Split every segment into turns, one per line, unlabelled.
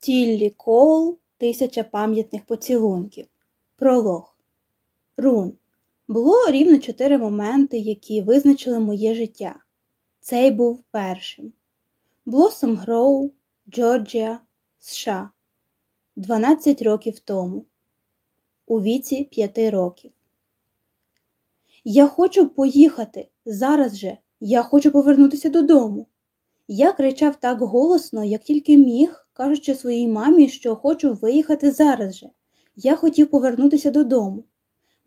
Тіллі Кол, тисяча пам'ятних поцілунків. Пролог. Рун. Було рівно чотири моменти, які визначили моє життя. Цей був першим. Блосом Гроу, Джорджія, США. 12 років тому. У віці 5 років. Я хочу поїхати зараз же. Я хочу повернутися додому. Я кричав так голосно, як тільки міг, кажучи своїй мамі, що хочу виїхати зараз же. Я хотів повернутися додому.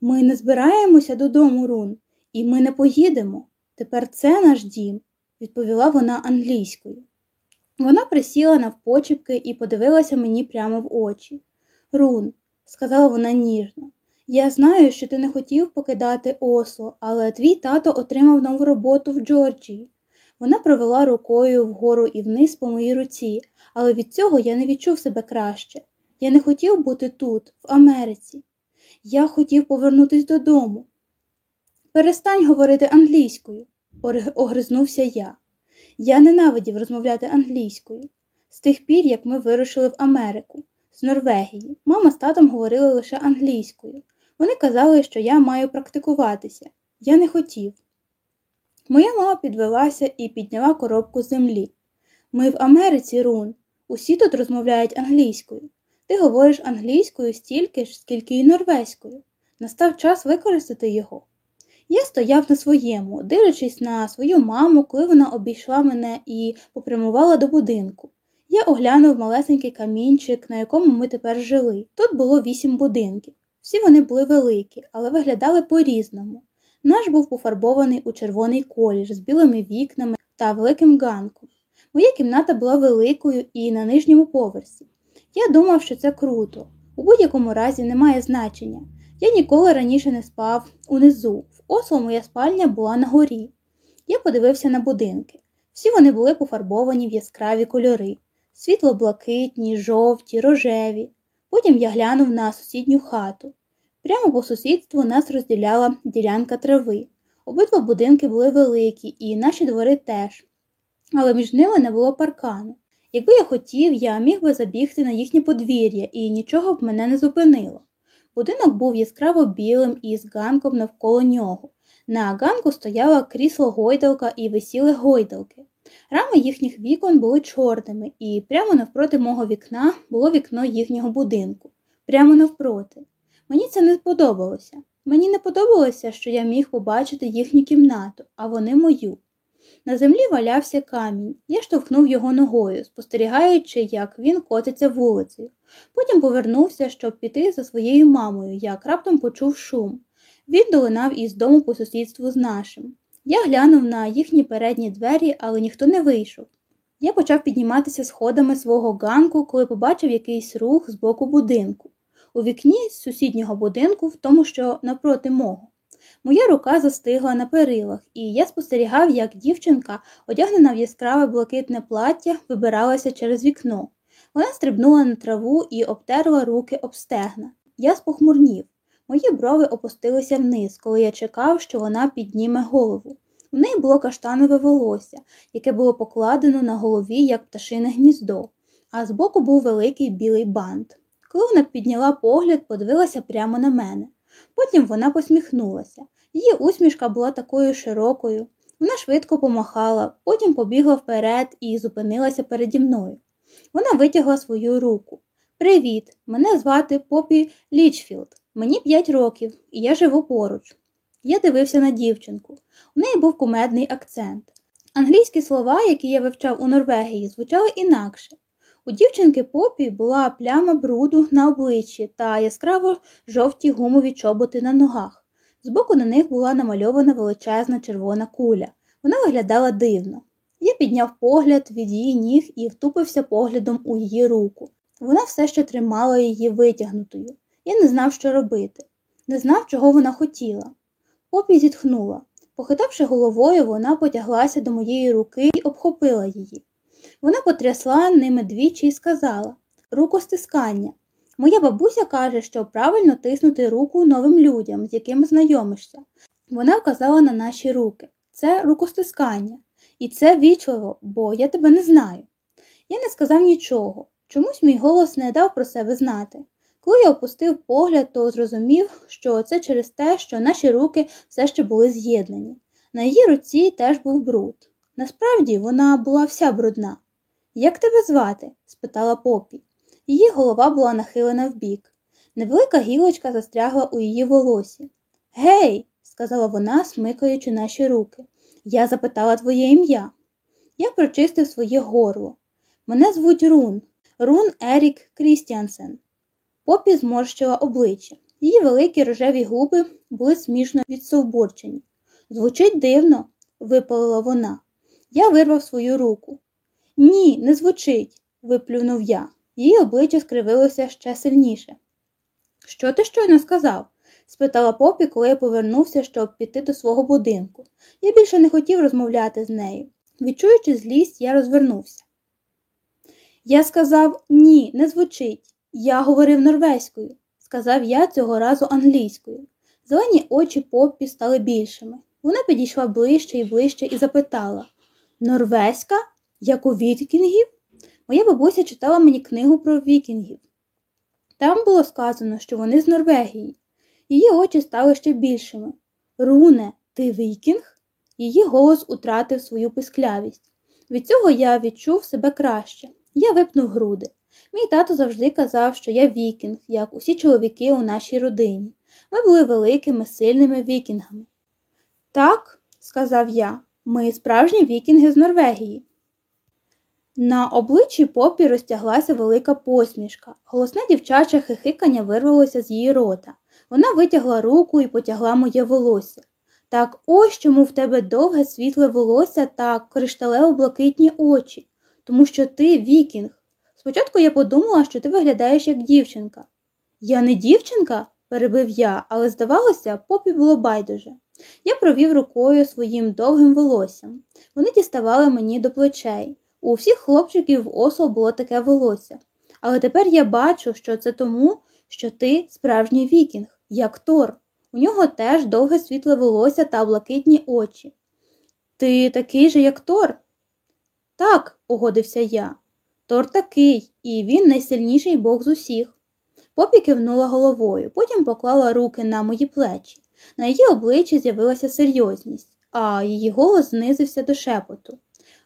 Ми не збираємося додому, Рун, і ми не поїдемо. Тепер це наш дім, відповіла вона англійською. Вона присіла навпочіпки і подивилася мені прямо в очі. Рун, сказала вона ніжно, я знаю, що ти не хотів покидати Осло, але твій тато отримав нову роботу в Джорджії. Вона провела рукою вгору і вниз по моїй руці, але від цього я не відчув себе краще. Я не хотів бути тут, в Америці. Я хотів повернутися додому. Перестань говорити англійською, огризнувся я. Я ненавидів розмовляти англійською. З тих пір, як ми вирушили в Америку, з Норвегії, мама з татом говорили лише англійською. Вони казали, що я маю практикуватися. Я не хотів. Моя мама підвелася і підняла коробку землі. Ми в Америці, Рун. Усі тут розмовляють англійською. Ти говориш англійською стільки ж, скільки й норвезькою. Настав час використати його. Я стояв на своєму, дивлячись на свою маму, коли вона обійшла мене і попрямувала до будинку. Я оглянув малесенький камінчик, на якому ми тепер жили. Тут було вісім будинків. Всі вони були великі, але виглядали по-різному. Наш був пофарбований у червоний колір з білими вікнами та великим ганком. Моя кімната була великою і на нижньому поверсі. Я думав, що це круто. У будь-якому разі немає значення. Я ніколи раніше не спав унизу. В Осло моя спальня була на горі. Я подивився на будинки. Всі вони були пофарбовані в яскраві кольори світло-блакитні, жовті, рожеві. Потім я глянув на сусідню хату. Прямо по сусідству нас розділяла ділянка трави. Обидва будинки були великі, і наші двори теж, але між ними не було паркану. Якби я хотів, я міг би забігти на їхнє подвір'я, і нічого б мене не зупинило. Будинок був яскраво білим і з ганком навколо нього. На ганку стояла крісло гойдалка і висіли гойдалки. Рами їхніх вікон були чорними, і прямо навпроти мого вікна було вікно їхнього будинку, прямо навпроти. Мені це не подобалося. Мені не подобалося, що я міг побачити їхню кімнату, а вони мою. На землі валявся камінь, я штовхнув його ногою, спостерігаючи, як він котиться вулицею. Потім повернувся, щоб піти за своєю мамою, як раптом почув шум. Він долинав із дому по сусідству з нашим. Я глянув на їхні передні двері, але ніхто не вийшов. Я почав підніматися сходами свого ганку, коли побачив якийсь рух з боку будинку. У вікні з сусіднього будинку, в тому, що напроти мого. Моя рука застигла на перилах, і я спостерігав, як дівчинка, одягнена в яскраве блакитне плаття, вибиралася через вікно. Вона стрибнула на траву і обтерла руки об стегна. Я спохмурнів. Мої брови опустилися вниз, коли я чекав, що вона підніме голову. У неї було каштанове волосся, яке було покладено на голові, як пташине гніздо, а збоку був великий білий бант. Коли вона підняла погляд, подивилася прямо на мене. Потім вона посміхнулася. Її усмішка була такою широкою. Вона швидко помахала, потім побігла вперед і зупинилася переді мною. Вона витягла свою руку. Привіт, мене звати Попі Лічфілд. Мені п'ять років, і я живу поруч. Я дивився на дівчинку. У неї був кумедний акцент. Англійські слова, які я вивчав у Норвегії, звучали інакше. У дівчинки попі була пляма бруду на обличчі та яскраво жовті гумові чоботи на ногах. Збоку на них була намальована величезна червона куля. Вона виглядала дивно. Я підняв погляд від її ніг і втупився поглядом у її руку. Вона все ще тримала її витягнутою. Я не знав, що робити, не знав, чого вона хотіла. Попі зітхнула. Похитавши головою, вона потяглася до моєї руки і обхопила її. Вона потрясла ними двічі і сказала рукостискання. Моя бабуся каже, що правильно тиснути руку новим людям, з якими знайомишся. Вона вказала на наші руки. Це рукостискання. І це вічливо, бо я тебе не знаю. Я не сказав нічого. Чомусь мій голос не дав про себе знати. Коли я опустив погляд, то зрозумів, що це через те, що наші руки все ще були з'єднані. На її руці теж був бруд. Насправді вона була вся брудна. Як тебе звати? спитала попі. Її голова була нахилена вбік. Невелика гілочка застрягла у її волосі. Гей, сказала вона, смикаючи наші руки. Я запитала твоє ім'я. Я прочистив своє горло. Мене звуть Рун, Рун Ерік Крістіансен. Попі зморщила обличчя. Її великі рожеві губи були смішно відсовбурчені. Звучить дивно, випалила вона. Я вирвав свою руку. Ні, не звучить, виплюнув я. Її обличчя скривилося ще сильніше. Що ти щойно сказав? спитала попі, коли я повернувся, щоб піти до свого будинку. Я більше не хотів розмовляти з нею. Відчуючи злість, я розвернувся. Я сказав ні, не звучить. Я говорив норвезькою, сказав я цього разу англійською. Зелені очі поппі стали більшими. Вона підійшла ближче і ближче і запитала Норвезька? Як у вікінгів? Моя бабуся читала мені книгу про вікінгів. Там було сказано, що вони з Норвегії. Її очі стали ще більшими. Руне, ти вікінг? Її голос утратив свою писклявість. Від цього я відчув себе краще. Я випнув груди. Мій тато завжди казав, що я вікінг, як усі чоловіки у нашій родині. Ми були великими, сильними вікінгами. Так, сказав я, ми справжні вікінги з Норвегії. На обличчі попі розтяглася велика посмішка. Голосне дівчаче хихикання вирвалося з її рота. Вона витягла руку і потягла моє волосся. Так ось чому в тебе довге світле волосся та кришталево блакитні очі, тому що ти вікінг. Спочатку я подумала, що ти виглядаєш як дівчинка. Я не дівчинка, перебив я, але здавалося, попі було байдуже. Я провів рукою своїм довгим волоссям. Вони діставали мені до плечей. У всіх хлопчиків в Осло було таке волосся. Але тепер я бачу, що це тому, що ти справжній вікінг, як Тор. У нього теж довге світле волосся та блакитні очі. Ти такий же, як Тор? Так, погодився я. Тор такий, і він найсильніший бог з усіх. Попі кивнула головою, потім поклала руки на мої плечі. На її обличчі з'явилася серйозність, а її голос знизився до шепоту.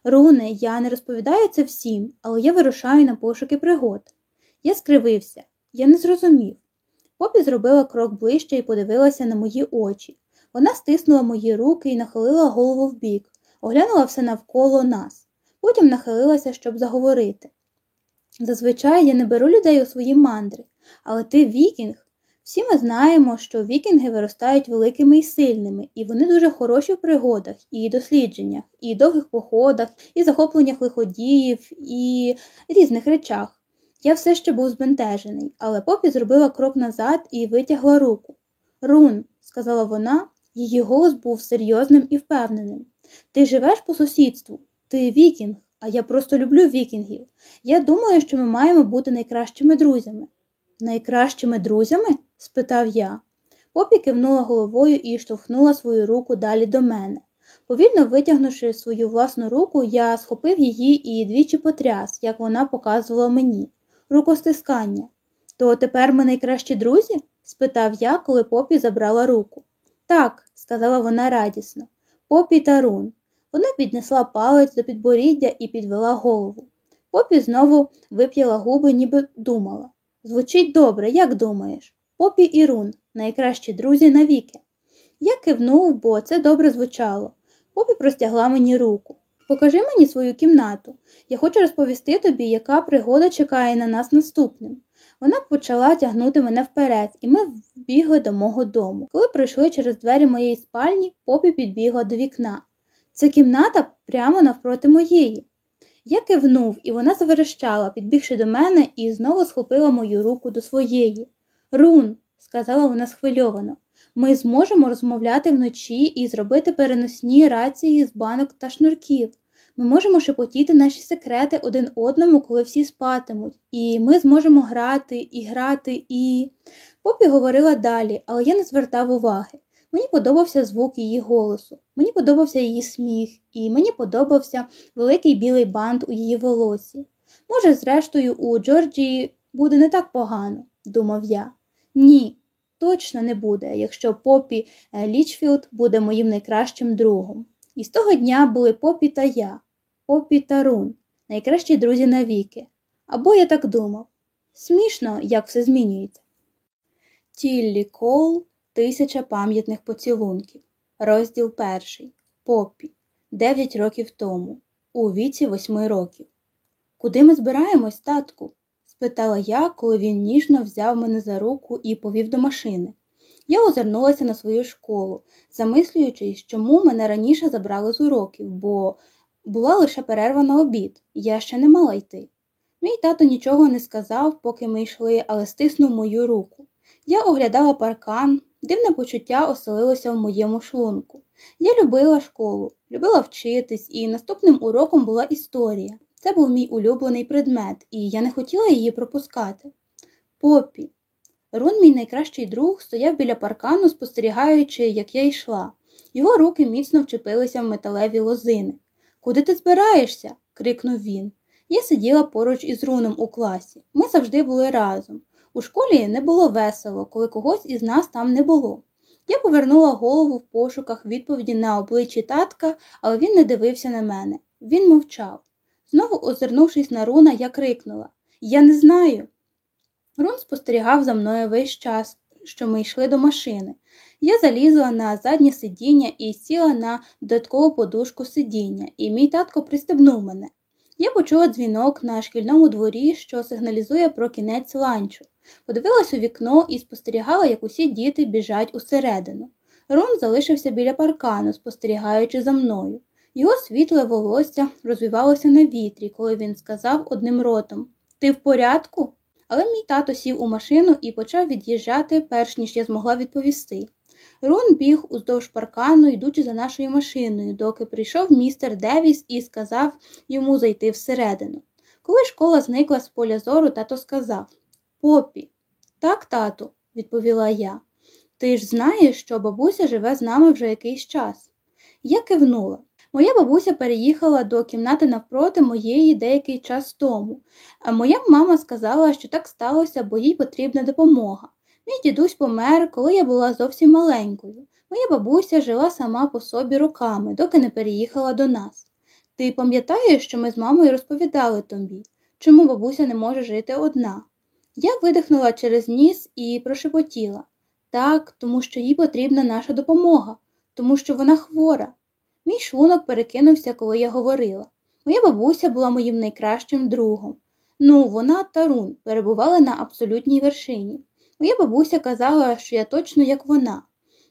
Руне, я не розповідаю це всім, але я вирушаю на пошуки пригод. Я скривився, я не зрозумів. Попі зробила крок ближче і подивилася на мої очі. Вона стиснула мої руки і нахилила голову вбік, оглянула все навколо нас, потім нахилилася, щоб заговорити. Зазвичай я не беру людей у свої мандри, але ти вікінг. Всі ми знаємо, що вікінги виростають великими і сильними, і вони дуже хороші в пригодах, і дослідженнях, і довгих походах, і захопленнях лиходіїв, і різних речах. Я все ще був збентежений, але попі зробила крок назад і витягла руку. Рун, сказала вона, її голос був серйозним і впевненим. Ти живеш по сусідству, ти вікінг, а я просто люблю вікінгів. Я думаю, що ми маємо бути найкращими друзями. Найкращими друзями? Спитав я. Попі кивнула головою і штовхнула свою руку далі до мене. Повільно витягнувши свою власну руку, я схопив її і двічі потряс, як вона показувала мені. Рукостискання. То тепер ми найкращі друзі? спитав я, коли попі забрала руку. Так, сказала вона радісно. Попі та рун. Вона піднесла палець до підборіддя і підвела голову. Попі знову вип'яла губи, ніби думала. Звучить добре, як думаєш? Попі і Рун, найкращі друзі навіки. Я кивнув, бо це добре звучало. Попі простягла мені руку. Покажи мені свою кімнату. Я хочу розповісти тобі, яка пригода чекає на нас наступним. Вона почала тягнути мене вперед, і ми вбігли до мого дому. Коли пройшли через двері моєї спальні, попі підбігла до вікна. Це кімната прямо навпроти моєї. Я кивнув, і вона заверещала, підбігши до мене, і знову схопила мою руку до своєї. Рун, сказала вона схвильовано, ми зможемо розмовляти вночі і зробити переносні рації з банок та шнурків. Ми можемо шепотіти наші секрети один одному, коли всі спатимуть, і ми зможемо грати і грати і. Попі говорила далі, але я не звертав уваги. Мені подобався звук її голосу, мені подобався її сміх, і мені подобався великий білий бант у її волосі. Може, зрештою, у Джорджії буде не так погано, думав я. Ні, точно не буде, якщо Попі, е, Лічфілд буде моїм найкращим другом. І з того дня були Попі та я, Попі та Рун, найкращі друзі навіки. Або я так думав. Смішно, як все змінюється. Тіллі Кол Тисяча пам'ятних поцілунків. Розділ перший. Поппі. Дев'ять років тому. У віці восьми років. Куди ми збираємось, татку? Спитала я, коли він ніжно взяв мене за руку і повів до машини. Я озирнулася на свою школу, замислюючись, чому мене раніше забрали з уроків, бо була лише перерва на обід, я ще не мала йти. Мій тато нічого не сказав, поки ми йшли, але стиснув мою руку. Я оглядала паркан, дивне почуття оселилося в моєму шлунку. Я любила школу, любила вчитись, і наступним уроком була історія. Це був мій улюблений предмет, і я не хотіла її пропускати. Попі. Рун, мій найкращий друг, стояв біля паркану, спостерігаючи, як я йшла. Його руки міцно вчепилися в металеві лозини. Куди ти збираєшся? крикнув він. Я сиділа поруч із руном у класі. Ми завжди були разом. У школі не було весело, коли когось із нас там не було. Я повернула голову в пошуках відповіді на обличчі татка, але він не дивився на мене. Він мовчав. Знову озирнувшись на руна, я крикнула Я не знаю. Рун спостерігав за мною весь час, що ми йшли до машини. Я залізла на заднє сидіння і сіла на додаткову подушку сидіння, і мій татко пристебнув мене. Я почула дзвінок на шкільному дворі, що сигналізує про кінець ланчу. Подивилась у вікно і спостерігала, як усі діти біжать усередину. Рон залишився біля паркану, спостерігаючи за мною. Його світле волосся розвивалося на вітрі, коли він сказав одним ротом Ти в порядку? Але мій тато сів у машину і почав від'їжджати, перш ніж я змогла відповісти. Рон біг уздовж паркану, йдучи за нашою машиною, доки прийшов містер Девіс і сказав йому зайти всередину. Коли школа зникла з поля зору, тато сказав Попі. Так, тату, відповіла я. Ти ж знаєш, що бабуся живе з нами вже якийсь час. Я кивнула. Моя бабуся переїхала до кімнати навпроти моєї деякий час тому, а моя мама сказала, що так сталося, бо їй потрібна допомога. Мій дідусь помер, коли я була зовсім маленькою. Моя бабуся жила сама по собі роками, доки не переїхала до нас. Ти пам'ятаєш, що ми з мамою розповідали тобі, чому бабуся не може жити одна? Я видихнула через ніс і прошепотіла так, тому що їй потрібна наша допомога, тому що вона хвора. Мій шлунок перекинувся, коли я говорила. Моя бабуся була моїм найкращим другом. Ну, вона та Рун перебували на абсолютній вершині. Моя бабуся казала, що я точно як вона.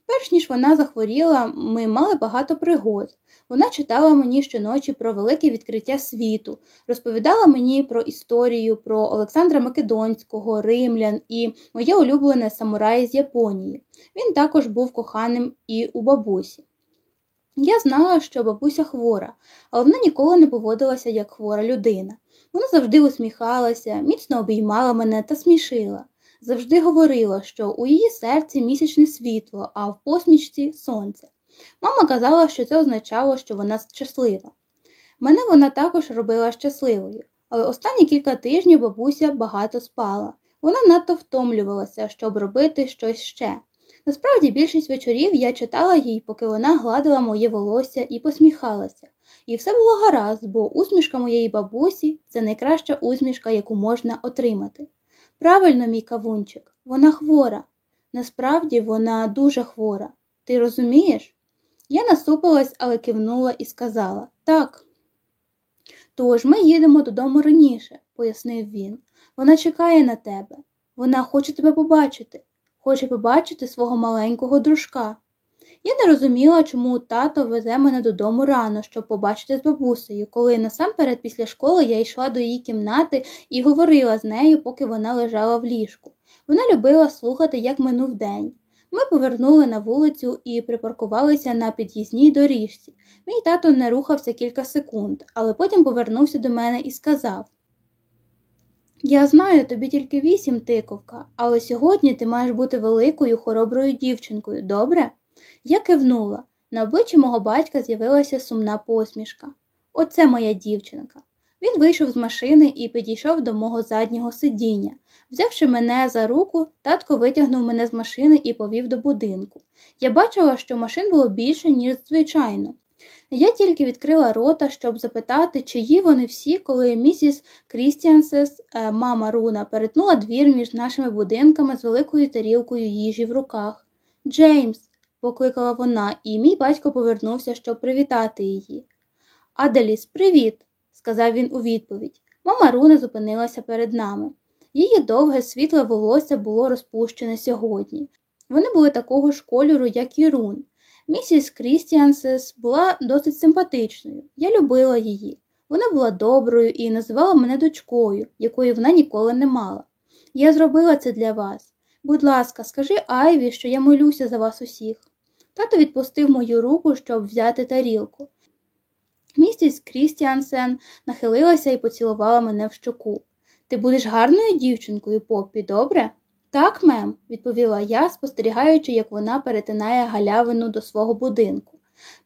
Перш ніж вона захворіла, ми мали багато пригод. Вона читала мені щоночі про велике відкриття світу, розповідала мені про історію, про Олександра Македонського, римлян і моє улюблене самурай з Японії. Він також був коханим і у бабусі. Я знала, що бабуся хвора, але вона ніколи не поводилася як хвора людина. Вона завжди усміхалася, міцно обіймала мене та смішила. Завжди говорила, що у її серці місячне світло, а в посмішці сонце. Мама казала, що це означало, що вона щаслива. Мене вона також робила щасливою, але останні кілька тижнів бабуся багато спала. Вона надто втомлювалася, щоб робити щось ще. Насправді більшість вечорів я читала їй, поки вона гладила моє волосся і посміхалася. І все було гаразд, бо усмішка моєї бабусі це найкраща усмішка, яку можна отримати. Правильно, мій кавунчик, вона хвора. Насправді вона дуже хвора. Ти розумієш? Я насупилась, але кивнула і сказала так. Тож ми їдемо додому раніше, пояснив він. Вона чекає на тебе. Вона хоче тебе побачити, хоче побачити свого маленького дружка. Я не розуміла, чому тато везе мене додому рано, щоб побачити з бабусею, коли насамперед після школи я йшла до її кімнати і говорила з нею, поки вона лежала в ліжку. Вона любила слухати, як минув день. Ми повернули на вулицю і припаркувалися на під'їзній доріжці. Мій тато не рухався кілька секунд, але потім повернувся до мене і сказав Я знаю, тобі тільки вісім тиковка, але сьогодні ти маєш бути великою хороброю дівчинкою, добре? Я кивнула. На обличчі мого батька з'явилася сумна посмішка. Оце моя дівчинка. Він вийшов з машини і підійшов до мого заднього сидіння. Взявши мене за руку, татко витягнув мене з машини і повів до будинку. Я бачила, що машин було більше, ніж звичайно. Я тільки відкрила рота, щоб запитати, чиї вони всі, коли місіс Крістіансес, е, мама Руна, перетнула двір між нашими будинками з великою тарілкою їжі в руках. Джеймс, покликала вона, і мій батько повернувся, щоб привітати її. Аделіс, привіт, сказав він у відповідь. Мама Руна зупинилася перед нами. Її довге світле волосся було розпущене сьогодні. Вони були такого ж кольору, як і Рун. Місіс Крістіансес була досить симпатичною. Я любила її. Вона була доброю і називала мене дочкою, якої вона ніколи не мала. Я зробила це для вас. Будь ласка, скажи Айві, що я молюся за вас усіх. Тато відпустив мою руку, щоб взяти тарілку. Місіс Крістіансен нахилилася і поцілувала мене в щоку. Ти будеш гарною дівчинкою, Поппі, добре? Так, мем, відповіла я, спостерігаючи, як вона перетинає галявину до свого будинку.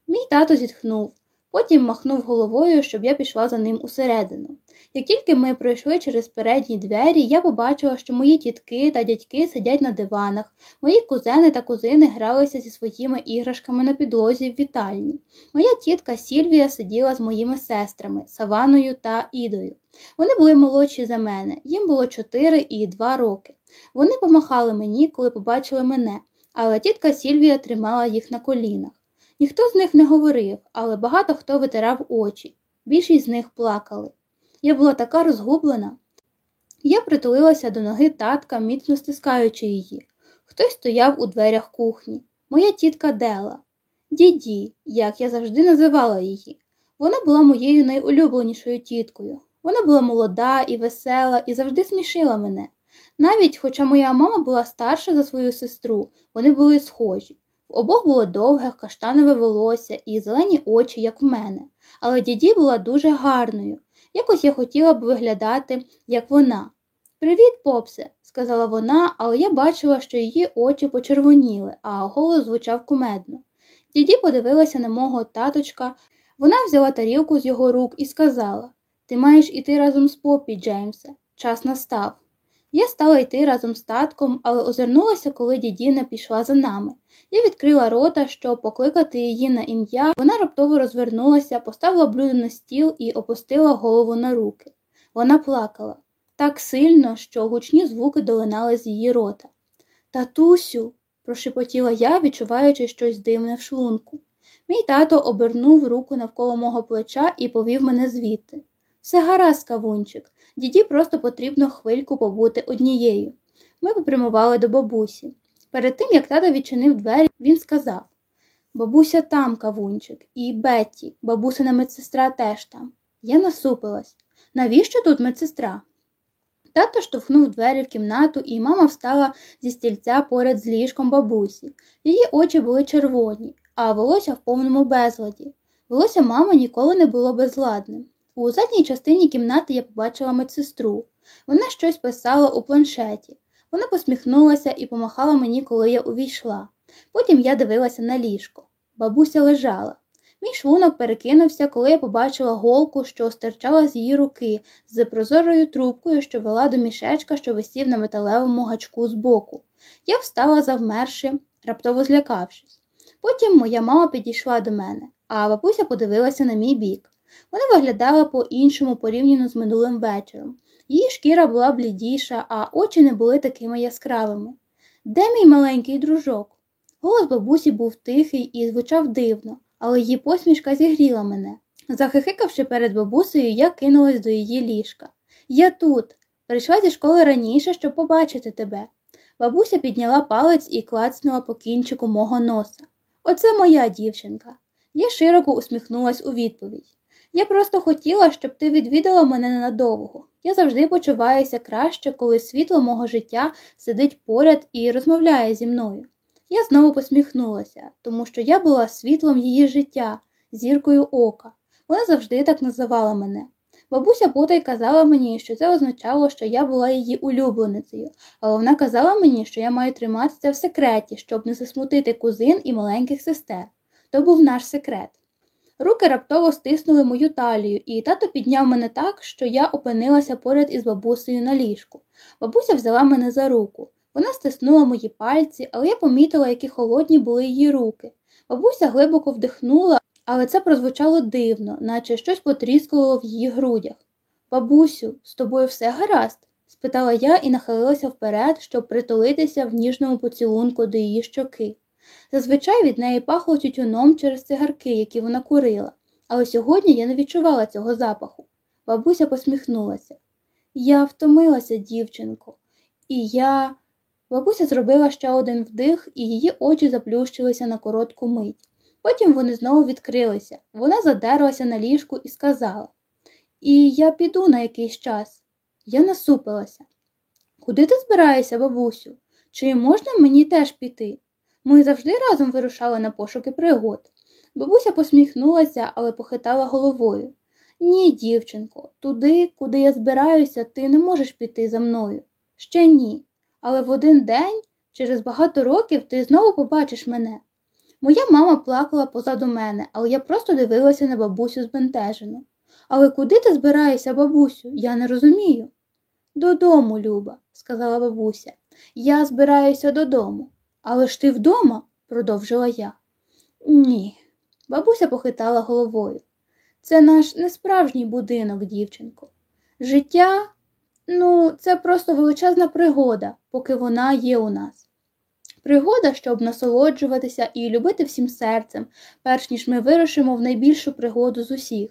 Мій тато зітхнув, потім махнув головою, щоб я пішла за ним усередину. Як тільки ми пройшли через передні двері, я побачила, що мої тітки та дядьки сидять на диванах, мої кузени та кузини гралися зі своїми іграшками на підлозі в вітальні. Моя тітка Сільвія сиділа з моїми сестрами Саваною та Ідою. Вони були молодші за мене, їм було 4 і 2 роки. Вони помахали мені, коли побачили мене, але тітка Сільвія тримала їх на колінах. Ніхто з них не говорив, але багато хто витирав очі. Більшість з них плакали. Я була така розгублена. Я притулилася до ноги татка, міцно стискаючи її. Хтось стояв у дверях кухні. Моя тітка Дела. Діді, як я завжди називала її. Вона була моєю найулюбленішою тіткою. Вона була молода і весела і завжди смішила мене. Навіть, хоча моя мама була старша за свою сестру, вони були схожі. В обох було довге каштанове волосся і зелені очі, як в мене, але діді була дуже гарною. Якось я хотіла б виглядати, як вона. Привіт, попсе, сказала вона, але я бачила, що її очі почервоніли, а голос звучав кумедно. Діді подивилася на мого таточка, вона взяла тарілку з його рук і сказала Ти маєш іти разом з попі, Джеймсе. Час настав. Я стала йти разом з татком, але озирнулася, коли дідіна пішла за нами. Я відкрила рота, щоб покликати її на ім'я. Вона раптово розвернулася, поставила блюдо на стіл і опустила голову на руки. Вона плакала так сильно, що гучні звуки долинали з її рота. Татусю, прошепотіла я, відчуваючи щось дивне в шлунку. Мій тато обернув руку навколо мого плеча і повів мене звідти. Все гаразд, кавунчик, діді просто потрібно хвильку побути однією. Ми попрямували до бабусі. Перед тим, як тато відчинив двері, він сказав Бабуся там, кавунчик, і Бетті, бабусина медсестра теж там. Я насупилась. Навіщо тут медсестра? Тато штовхнув двері в кімнату, і мама встала зі стільця поряд з ліжком бабусі. Її очі були червоні, а волосся в повному безладі. Волосся мами ніколи не було безладним. У задній частині кімнати я побачила медсестру. Вона щось писала у планшеті. Вона посміхнулася і помахала мені, коли я увійшла. Потім я дивилася на ліжко. Бабуся лежала. Мій шлунок перекинувся, коли я побачила голку, що стирчала з її руки, з прозорою трубкою, що вела до мішечка, що висів на металевому гачку збоку. Я встала, завмерши, раптово злякавшись. Потім моя мама підійшла до мене, а бабуся подивилася на мій бік. Вона виглядала по іншому порівняно з минулим вечором. Її шкіра була блідіша, а очі не були такими яскравими. Де мій маленький дружок? Голос бабусі був тихий і звучав дивно, але її посмішка зігріла мене. Захихикавши перед бабусею, я кинулась до її ліжка. Я тут. Прийшла зі школи раніше, щоб побачити тебе. Бабуся підняла палець і клацнула по кінчику мого носа. Оце моя дівчинка. Я широко усміхнулась у відповідь. Я просто хотіла, щоб ти відвідала мене ненадовго. Я завжди почуваюся краще, коли світло мого життя сидить поряд і розмовляє зі мною. Я знову посміхнулася, тому що я була світлом її життя, зіркою ока. Вона завжди так називала мене. Бабуся потай казала мені, що це означало, що я була її улюбленицею, але вона казала мені, що я маю триматися в секреті, щоб не засмутити кузин і маленьких сестер. То був наш секрет. Руки раптово стиснули мою талію, і тато підняв мене так, що я опинилася поряд із бабусею на ліжку. Бабуся взяла мене за руку. Вона стиснула мої пальці, але я помітила, які холодні були її руки. Бабуся глибоко вдихнула, але це прозвучало дивно, наче щось потріскувало в її грудях. Бабусю, з тобою все гаразд? спитала я і нахилилася вперед, щоб притулитися в ніжному поцілунку до її щоки. Зазвичай від неї пахло тютюном через цигарки, які вона курила, але сьогодні я не відчувала цього запаху. Бабуся посміхнулася. Я втомилася, дівчинко, і я. Бабуся зробила ще один вдих, і її очі заплющилися на коротку мить. Потім вони знову відкрилися. Вона задерлася на ліжку і сказала І я піду на якийсь час. Я насупилася. Куди ти збираєшся, бабусю? Чи можна мені теж піти? Ми завжди разом вирушали на пошуки пригод. Бабуся посміхнулася, але похитала головою. Ні, дівчинко, туди, куди я збираюся, ти не можеш піти за мною. Ще ні. Але в один день, через багато років, ти знову побачиш мене. Моя мама плакала позаду мене, але я просто дивилася на бабусю збентежено. Але куди ти збираєшся, бабусю? Я не розумію. Додому, Люба, сказала бабуся. Я збираюся додому. Але ж ти вдома, продовжила я. Ні. Бабуся похитала головою. Це наш несправжній будинок, дівчинко. Життя, ну, це просто величезна пригода, поки вона є у нас. Пригода, щоб насолоджуватися і любити всім серцем, перш ніж ми вирушимо в найбільшу пригоду з усіх.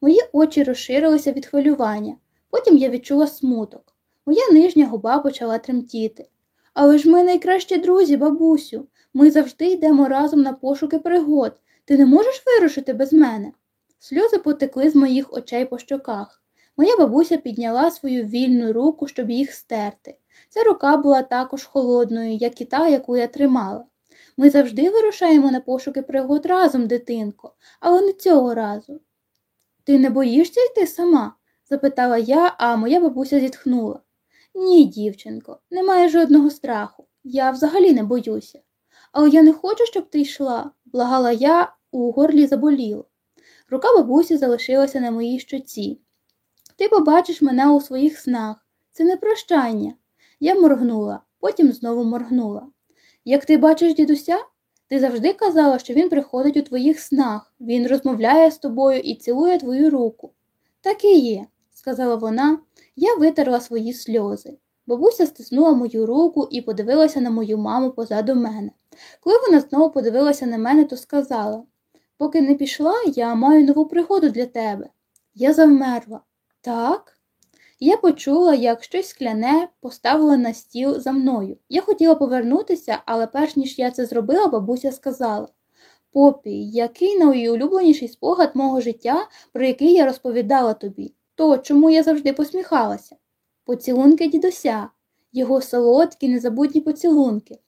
Мої очі розширилися від хвилювання, потім я відчула смуток. Моя нижня губа почала тремтіти. Але ж ми найкращі друзі, бабусю. Ми завжди йдемо разом на пошуки пригод. Ти не можеш вирушити без мене? Сльози потекли з моїх очей по щоках. Моя бабуся підняла свою вільну руку, щоб їх стерти. Ця рука була також холодною, як і та, яку я тримала. Ми завжди вирушаємо на пошуки пригод разом, дитинко, але не цього разу. Ти не боїшся йти сама? запитала я, а моя бабуся зітхнула. Ні, дівчинко, немає жодного страху. Я взагалі не боюся. Але я не хочу, щоб ти йшла, благала я, у горлі заболіло. Рука бабусі залишилася на моїй щоці. Ти побачиш мене у своїх снах. Це не прощання. Я моргнула, потім знову моргнула. Як ти бачиш дідуся, ти завжди казала, що він приходить у твоїх снах, він розмовляє з тобою і цілує твою руку. Так і є, сказала вона, я витерла свої сльози. Бабуся стиснула мою руку і подивилася на мою маму позаду мене. Коли вона знову подивилася на мене, то сказала Поки не пішла, я маю нову пригоду для тебе. Я завмерла. Так? Я почула, як щось скляне поставило на стіл за мною. Я хотіла повернутися, але перш ніж я це зробила, бабуся сказала Попі, який найулюбленіший спогад мого життя, про який я розповідала тобі, то чому я завжди посміхалася? Поцілунки дідуся, його солодкі, незабутні поцілунки.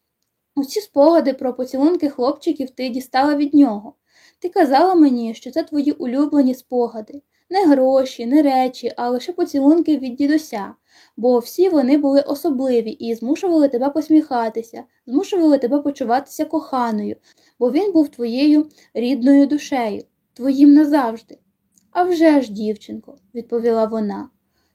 Усі спогади про поцілунки хлопчиків ти дістала від нього. Ти казала мені, що це твої улюблені спогади, не гроші, не речі, а лише поцілунки від дідуся, бо всі вони були особливі і змушували тебе посміхатися, змушували тебе почуватися коханою, бо він був твоєю рідною душею, твоїм назавжди. «А вже ж, дівчинко, відповіла вона.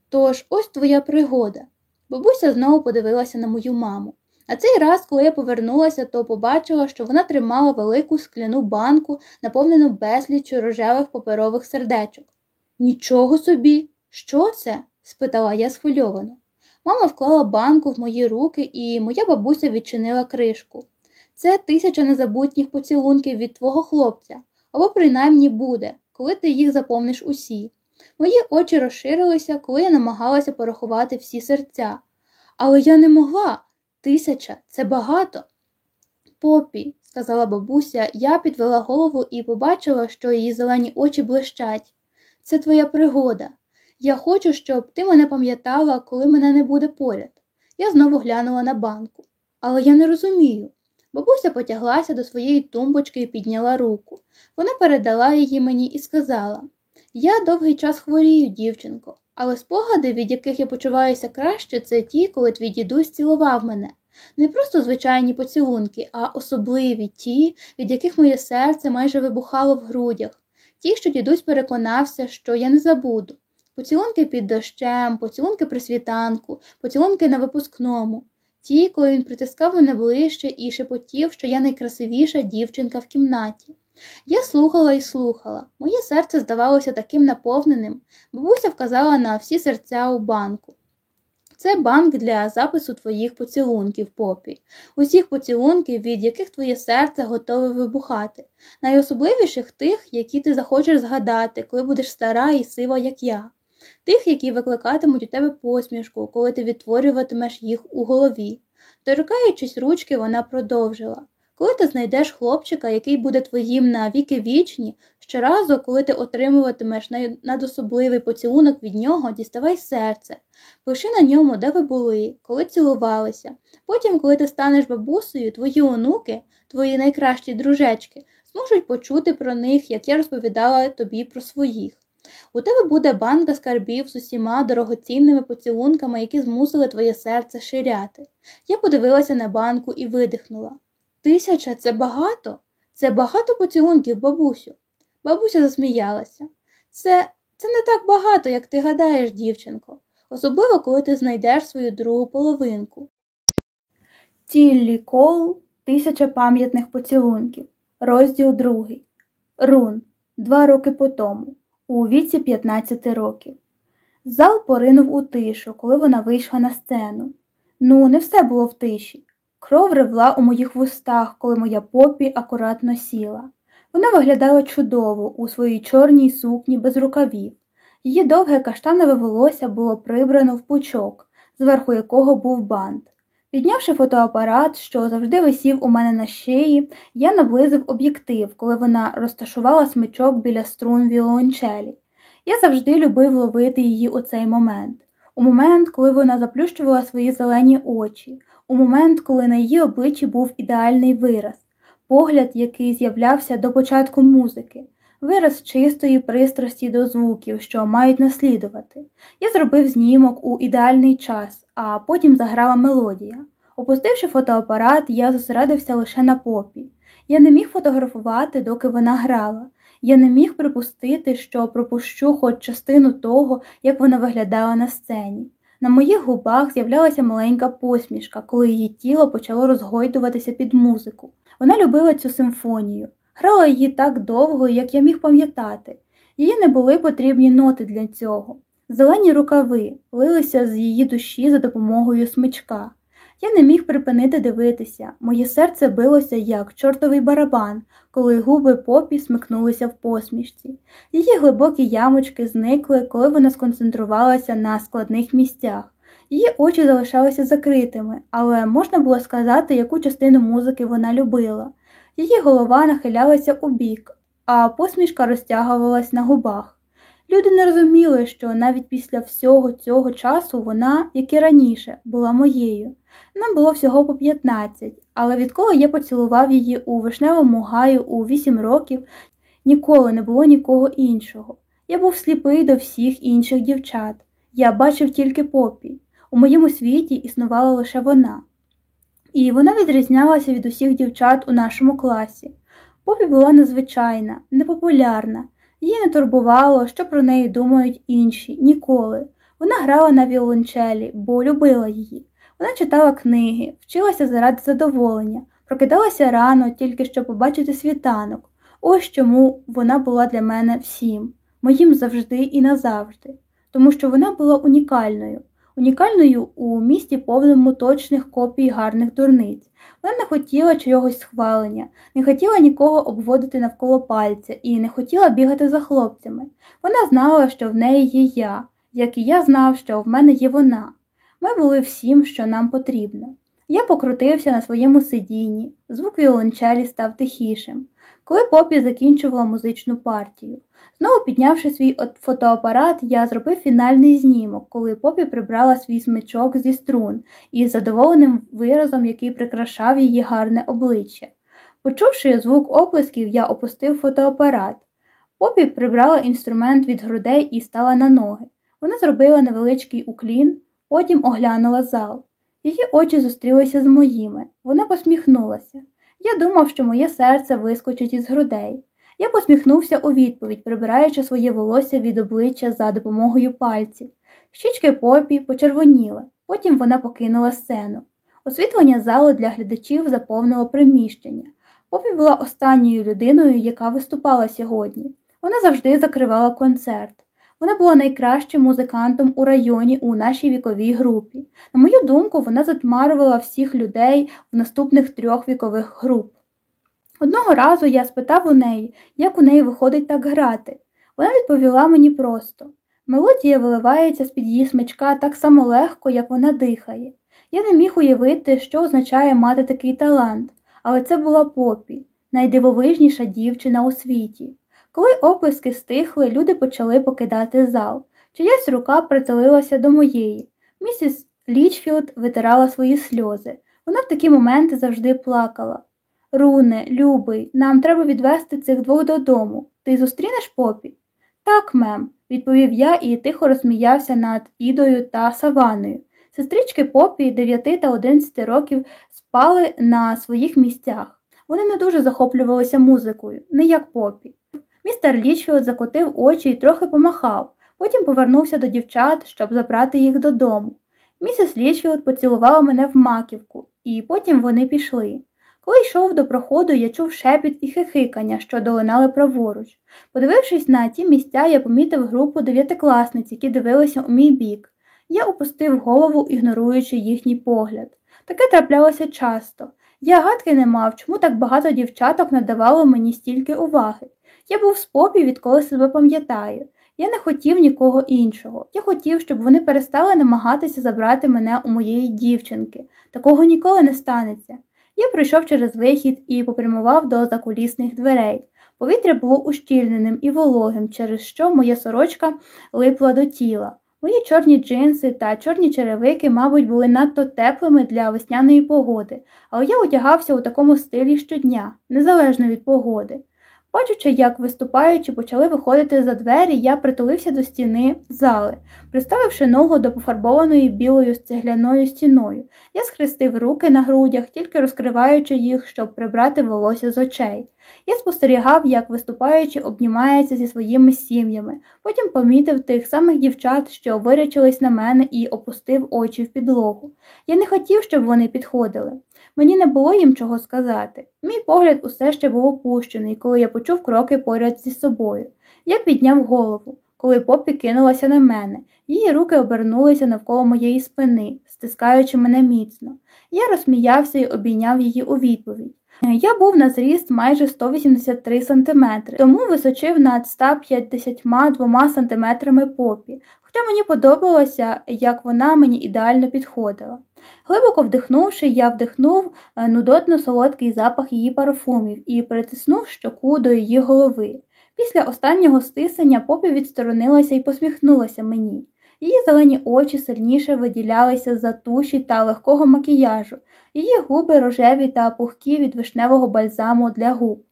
Тож ось твоя пригода. Бабуся знову подивилася на мою маму. А цей раз, коли я повернулася, то побачила, що вона тримала велику скляну банку, наповнену безліччю рожевих паперових сердечок. Нічого собі, що це? спитала я схвильовано. Мама вклала банку в мої руки, і моя бабуся відчинила кришку. Це тисяча незабутніх поцілунків від твого хлопця, або принаймні буде, коли ти їх заповниш усі. Мої очі розширилися, коли я намагалася порахувати всі серця. Але я не могла. Тисяча це багато. Попі, сказала бабуся, я підвела голову і побачила, що її зелені очі блищать. Це твоя пригода. Я хочу, щоб ти мене пам'ятала, коли мене не буде поряд. Я знову глянула на банку. Але я не розумію. Бабуся потяглася до своєї тумбочки і підняла руку. Вона передала її мені і сказала Я довгий час хворію, дівчинко, але спогади, від яких я почуваюся краще, це ті, коли твій дідусь цілував мене. Не просто звичайні поцілунки, а особливі ті, від яких моє серце майже вибухало в грудях. Ті, що дідусь переконався, що я не забуду. Поцілунки під дощем, поцілунки при світанку, поцілунки на випускному. Ті, коли він притискав мене ближче і шепотів, що я найкрасивіша дівчинка в кімнаті. Я слухала і слухала. Моє серце здавалося таким наповненим. Бабуся вказала на всі серця у банку. Це банк для запису твоїх поцілунків, попі, усіх поцілунків, від яких твоє серце готове вибухати, найособливіших тих, які ти захочеш згадати, коли будеш стара і сива, як я, тих, які викликатимуть у тебе посмішку, коли ти відтворюватимеш їх у голові. Торкаючись ручки, вона продовжила. Коли ти знайдеш хлопчика, який буде твоїм на віки вічні, щоразу, коли ти отримуватимеш надособливий поцілунок від нього, діставай серце, пиши на ньому, де ви були, коли цілувалися. Потім, коли ти станеш бабусею, твої онуки, твої найкращі дружечки, зможуть почути про них, як я розповідала тобі про своїх. У тебе буде банка скарбів з усіма дорогоцінними поцілунками, які змусили твоє серце ширяти. Я подивилася на банку і видихнула. Тисяча це багато, це багато поцілунків, бабусю. Бабуся засміялася. Це це не так багато, як ти гадаєш, дівчинко, особливо, коли ти знайдеш свою другу половинку. Тіллі Кол Тисяча пам'ятних поцілунків. Розділ другий. Рун. Два роки по тому, у віці 15 років. Зал поринув у тишу, коли вона вийшла на сцену. Ну, не все було в тиші. Кров ревла у моїх вустах, коли моя попі акуратно сіла. Вона виглядала чудово у своїй чорній сукні без рукавів. Її довге каштанове волосся було прибрано в пучок, зверху якого був бант. Піднявши фотоапарат, що завжди висів у мене на шиї, я наблизив об'єктив, коли вона розташувала смичок біля струн віолончелі. Я завжди любив ловити її у цей момент, у момент, коли вона заплющувала свої зелені очі, у момент, коли на її обличчі був ідеальний вираз, погляд, який з'являвся до початку музики, вираз чистої пристрасті до звуків, що мають наслідувати. Я зробив знімок у ідеальний час, а потім заграла мелодія. Опустивши фотоапарат, я зосередився лише на попі. Я не міг фотографувати, доки вона грала. Я не міг припустити, що пропущу хоч частину того, як вона виглядала на сцені. На моїх губах з'являлася маленька посмішка, коли її тіло почало розгойдуватися під музику. Вона любила цю симфонію, грала її так довго, як я міг пам'ятати. Їй не були потрібні ноти для цього. Зелені рукави лилися з її душі за допомогою смичка. Я не міг припинити дивитися, моє серце билося як чортовий барабан, коли губи попі смикнулися в посмішці. Її глибокі ямочки зникли, коли вона сконцентрувалася на складних місцях. Її очі залишалися закритими, але можна було сказати, яку частину музики вона любила. Її голова нахилялася у бік, а посмішка розтягувалась на губах. Люди не розуміли, що навіть після всього цього часу вона, як і раніше, була моєю. Нам було всього по 15, але відколи я поцілував її у вишневому гаю у 8 років, ніколи не було нікого іншого. Я був сліпий до всіх інших дівчат. Я бачив тільки попі. У моєму світі існувала лише вона. І вона відрізнялася від усіх дівчат у нашому класі. Попі була незвичайна, непопулярна. Її не турбувало, що про неї думають інші, ніколи. Вона грала на віолончелі, бо любила її. Вона читала книги, вчилася заради задоволення, прокидалася рано, тільки щоб побачити світанок. Ось чому вона була для мене всім, моїм завжди і назавжди, тому що вона була унікальною, унікальною у місті повному точних копій гарних дурниць. Вона не хотіла чогось схвалення, не хотіла нікого обводити навколо пальця і не хотіла бігати за хлопцями. Вона знала, що в неї є я, як і я знав, що в мене є вона. Ми були всім, що нам потрібно. Я покрутився на своєму сидінні, звук віолончелі став тихішим, коли попі закінчувала музичну партію. Знову піднявши свій фотоапарат, я зробив фінальний знімок, коли попі прибрала свій смичок зі струн із задоволеним виразом, який прикрашав її гарне обличчя. Почувши звук оплесків, я опустив фотоапарат. Попі прибрала інструмент від грудей і стала на ноги. Вона зробила невеличкий уклін, потім оглянула зал. Її очі зустрілися з моїми. Вона посміхнулася. Я думав, що моє серце вискочить із грудей. Я посміхнувся у відповідь, прибираючи своє волосся від обличчя за допомогою пальців. Щічки попі почервоніли, потім вона покинула сцену. Освітлення залу для глядачів заповнило приміщення. Попі була останньою людиною, яка виступала сьогодні. Вона завжди закривала концерт. Вона була найкращим музикантом у районі у нашій віковій групі. На мою думку, вона затмарувала всіх людей в наступних трьох вікових груп. Одного разу я спитав у неї, як у неї виходить так грати. Вона відповіла мені просто мелодія виливається з під її смичка так само легко, як вона дихає. Я не міг уявити, що означає мати такий талант, але це була попі, найдивовижніша дівчина у світі. Коли оплески стихли, люди почали покидати зал. Чиясь рука притулилася до моєї. Місіс Лічфілд витирала свої сльози. Вона в такі моменти завжди плакала. Руне, любий, нам треба відвести цих двох додому. Ти зустрінеш попі? Так, мем, відповів я і тихо розсміявся над Ідою та Саваною. Сестрички попі 9 та 11 років спали на своїх місцях. Вони не дуже захоплювалися музикою, не як попі. Містер Лічфілд закотив очі і трохи помахав, потім повернувся до дівчат, щоб забрати їх додому. Місіс Лічфілд поцілувала мене в маківку, і потім вони пішли. Коли йшов до проходу, я чув шепіт і хихикання, що долинали праворуч. Подивившись на ті місця, я помітив групу дев'ятикласниць, які дивилися у мій бік. Я опустив голову, ігноруючи їхній погляд. Таке траплялося часто. Я гадки не мав, чому так багато дівчаток надавало мені стільки уваги. Я був з попі, відколи себе пам'ятаю. Я не хотів нікого іншого. Я хотів, щоб вони перестали намагатися забрати мене у моєї дівчинки. Такого ніколи не станеться. Я пройшов через вихід і попрямував до закулісних дверей. Повітря було ущільненим і вологим, через що моя сорочка липла до тіла. Мої чорні джинси та чорні черевики, мабуть, були надто теплими для весняної погоди, але я одягався у такому стилі щодня, незалежно від погоди. Бачучи, як виступаючи почали виходити за двері, я притулився до стіни зали, приставивши ногу до пофарбованої білою цегляною стіною. Я схрестив руки на грудях, тільки розкриваючи їх, щоб прибрати волосся з очей. Я спостерігав, як виступаючи, обнімається зі своїми сім'ями, потім помітив тих самих дівчат, що вирячились на мене і опустив очі в підлогу. Я не хотів, щоб вони підходили. Мені не було їм чого сказати. Мій погляд усе ще був опущений, коли я почув кроки поряд зі собою. Я підняв голову, коли попі кинулася на мене. Її руки обернулися навколо моєї спини, стискаючи мене міцно. Я розсміявся і обійняв її у відповідь. Я був на зріст майже 183 см, тому височив над 152 см попі, хоча мені подобалося, як вона мені ідеально підходила. Глибоко вдихнувши, я вдихнув е, нудотно солодкий запах її парфумів і притиснув щоку до її голови. Після останнього стисання попі відсторонилася і посміхнулася мені. Її зелені очі сильніше виділялися за туші та легкого макіяжу, її губи рожеві та пухкі від вишневого бальзаму для губ.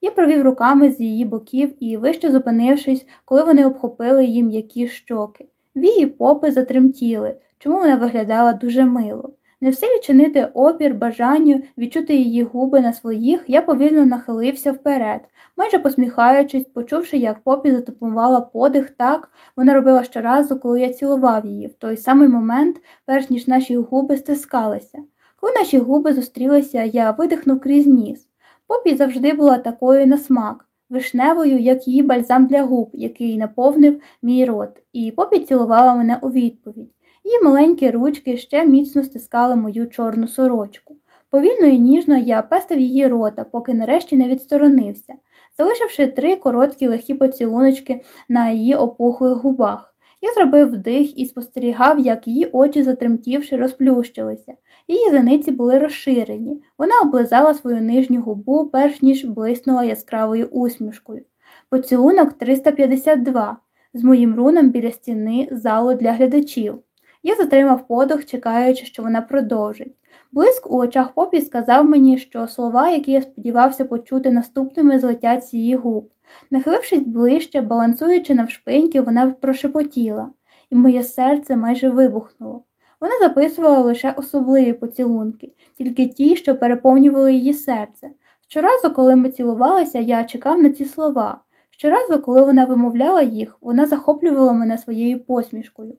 Я провів руками з її боків і, вище зупинившись, коли вони обхопили її м'які щоки. Вії попи затремтіли, чому вона виглядала дуже мило. Не в силі чинити опір, бажанню відчути її губи на своїх, я повільно нахилився вперед, майже посміхаючись, почувши, як попі затопувала подих так, вона робила щоразу, коли я цілував її, в той самий момент, перш ніж наші губи стискалися. Коли наші губи зустрілися, я видихнув крізь ніс. Попі завжди була такою на смак, вишневою, як її бальзам для губ, який наповнив мій рот, і попі цілувала мене у відповідь. Її маленькі ручки ще міцно стискали мою чорну сорочку. Повільно і ніжно я пестив її рота, поки нарешті не відсторонився, залишивши три короткі легкі поцілуночки на її опухлих губах. Я зробив вдих і спостерігав, як її очі, затремтівши, розплющилися. Її зениці були розширені. Вона облизала свою нижню губу, перш ніж блиснула яскравою усмішкою. Поцілунок 352 з моїм руном біля стіни залу для глядачів. Я затримав подих, чекаючи, що вона продовжить. Блиск у очах попі сказав мені, що слова, які я сподівався почути наступними, злетять з її губ. Нахилившись ближче, балансуючи навшпиньки, вона прошепотіла, і моє серце майже вибухнуло. Вона записувала лише особливі поцілунки, тільки ті, що переповнювали її серце. Щоразу, коли ми цілувалися, я чекав на ці слова. Щоразу, коли вона вимовляла їх, вона захоплювала мене своєю посмішкою.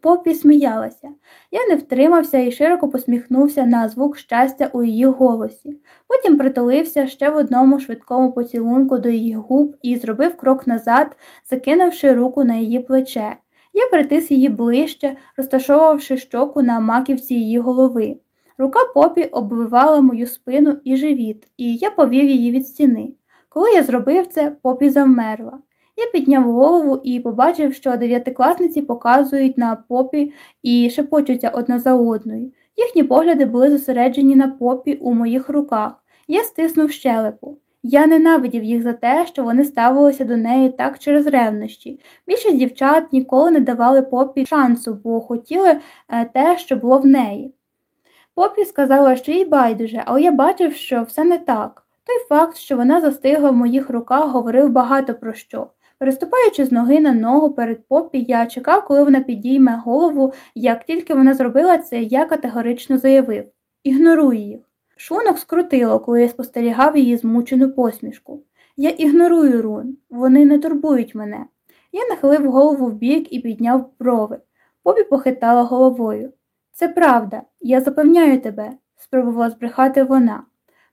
Попі сміялася. Я не втримався і широко посміхнувся на звук щастя у її голосі. Потім притулився ще в одному швидкому поцілунку до її губ і зробив крок назад, закинувши руку на її плече. Я притис її ближче, розташовувавши щоку на маківці її голови. Рука попі обвивала мою спину і живіт, і я повів її від стіни. Коли я зробив це, попі завмерла. Я підняв голову і побачив, що дев'ятикласниці показують на попі і шепочуться одна за одною. Їхні погляди були зосереджені на попі у моїх руках. Я стиснув щелепу. Я ненавидів їх за те, що вони ставилися до неї так через ревнощі. Більшість дівчат ніколи не давали попі шансу, бо хотіли е, те, що було в неї. Попі сказала, що їй байдуже, але я бачив, що все не так. Той факт, що вона застигла в моїх руках, говорив багато про що. Переступаючи з ноги на ногу перед попі, я чекав, коли вона підійме голову, як тільки вона зробила це, я категорично заявив ігноруй їх. Шунок скрутило, коли я спостерігав її змучену посмішку. Я ігнорую рун, вони не турбують мене. Я нахилив голову вбік і підняв брови. Попі похитала головою. Це правда, я запевняю тебе, спробувала збрехати вона.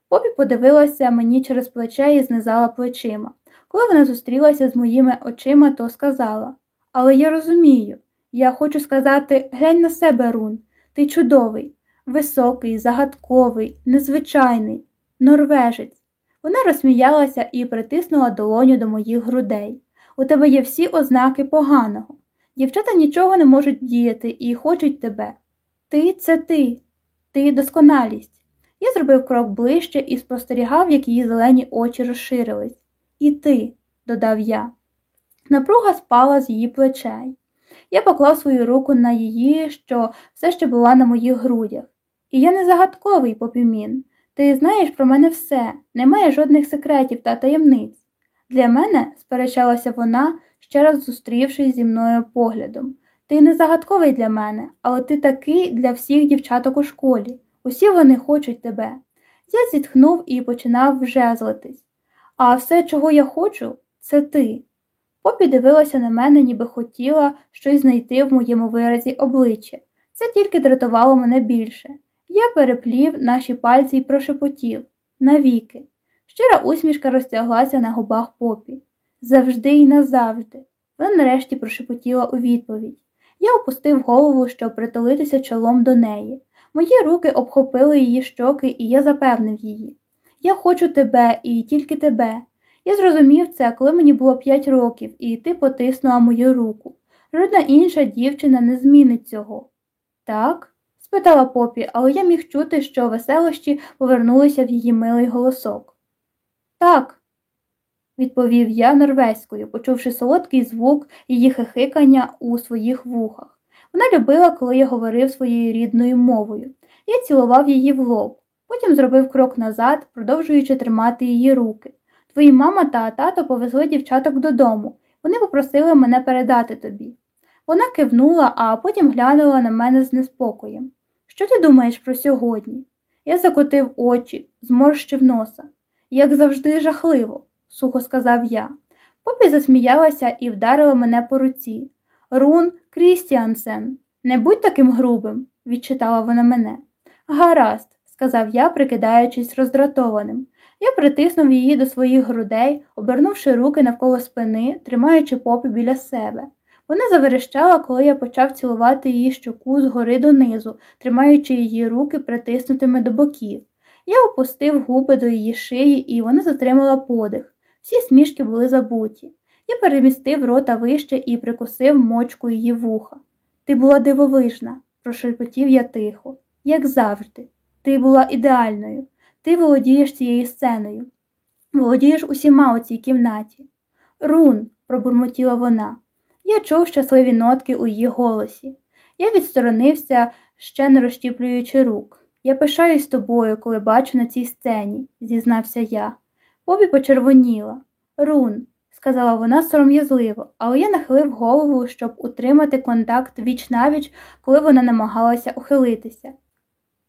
Попі подивилася мені через плече і знизала плечима. Коли вона зустрілася з моїми очима, то сказала Але я розумію, я хочу сказати глянь на себе, Рун, ти чудовий, високий, загадковий, незвичайний, норвежець. Вона розсміялася і притиснула долоню до моїх грудей. У тебе є всі ознаки поганого. Дівчата нічого не можуть діяти і хочуть тебе. Ти це ти, ти досконалість. Я зробив крок ближче і спостерігав, як її зелені очі розширились. І ти, додав я. Напруга спала з її плечей. Я поклав свою руку на її, що все ще була на моїх грудях. І я не загадковий попімін. Ти знаєш про мене все, немає жодних секретів та таємниць. Для мене, сперечалася вона, ще раз зустрівшись зі мною поглядом. Ти не загадковий для мене, але ти такий для всіх дівчаток у школі. Усі вони хочуть тебе. Я зітхнув і починав вжезлитись. А все, чого я хочу, це ти. Попі дивилася на мене, ніби хотіла щось знайти в моєму виразі обличчя. Це тільки дратувало мене більше. Я переплів наші пальці і прошепотів навіки. Щира усмішка розтяглася на губах попі. Завжди і назавжди. Вона нарешті прошепотіла у відповідь. Я опустив голову, щоб притулитися чолом до неї. Мої руки обхопили її щоки, і я запевнив її. Я хочу тебе і тільки тебе. Я зрозумів це, коли мені було п'ять років, і ти потиснула мою руку. Жодна інша дівчина не змінить цього. Так? спитала попі, але я міг чути, що веселощі повернулися в її милий голосок. Так, відповів я норвезькою, почувши солодкий звук її хихикання у своїх вухах. Вона любила, коли я говорив своєю рідною мовою. Я цілував її в лоб. Потім зробив крок назад, продовжуючи тримати її руки. Твої мама та тато повезли дівчаток додому. Вони попросили мене передати тобі. Вона кивнула, а потім глянула на мене з неспокоєм. Що ти думаєш про сьогодні? Я закотив очі, зморщив носа. Як завжди, жахливо, сухо сказав я. Попі засміялася і вдарила мене по руці. Рун Крістіансен, не будь таким грубим, відчитала вона мене. Гаразд, сказав я, прикидаючись роздратованим. Я притиснув її до своїх грудей, обернувши руки навколо спини, тримаючи попі біля себе. Вона заверещала, коли я почав цілувати її щоку згори донизу, тримаючи її руки притиснутими до боків. Я опустив губи до її шиї, і вона затримала подих. Всі смішки були забуті. Я перемістив рота вище і прикусив мочку її вуха. Ти була дивовижна, прошепотів я тихо, як завжди. Ти була ідеальною. Ти володієш цією сценою, володієш усіма у цій кімнаті. Рун, пробурмотіла вона. Я чув щасливі нотки у її голосі. Я відсторонився, ще не розщіплюючи рук. Я пишаюсь тобою, коли бачу на цій сцені, зізнався я. Побі почервоніла. Рун, сказала вона сором'язливо, але я нахилив голову, щоб утримати контакт віч навіч, коли вона намагалася ухилитися.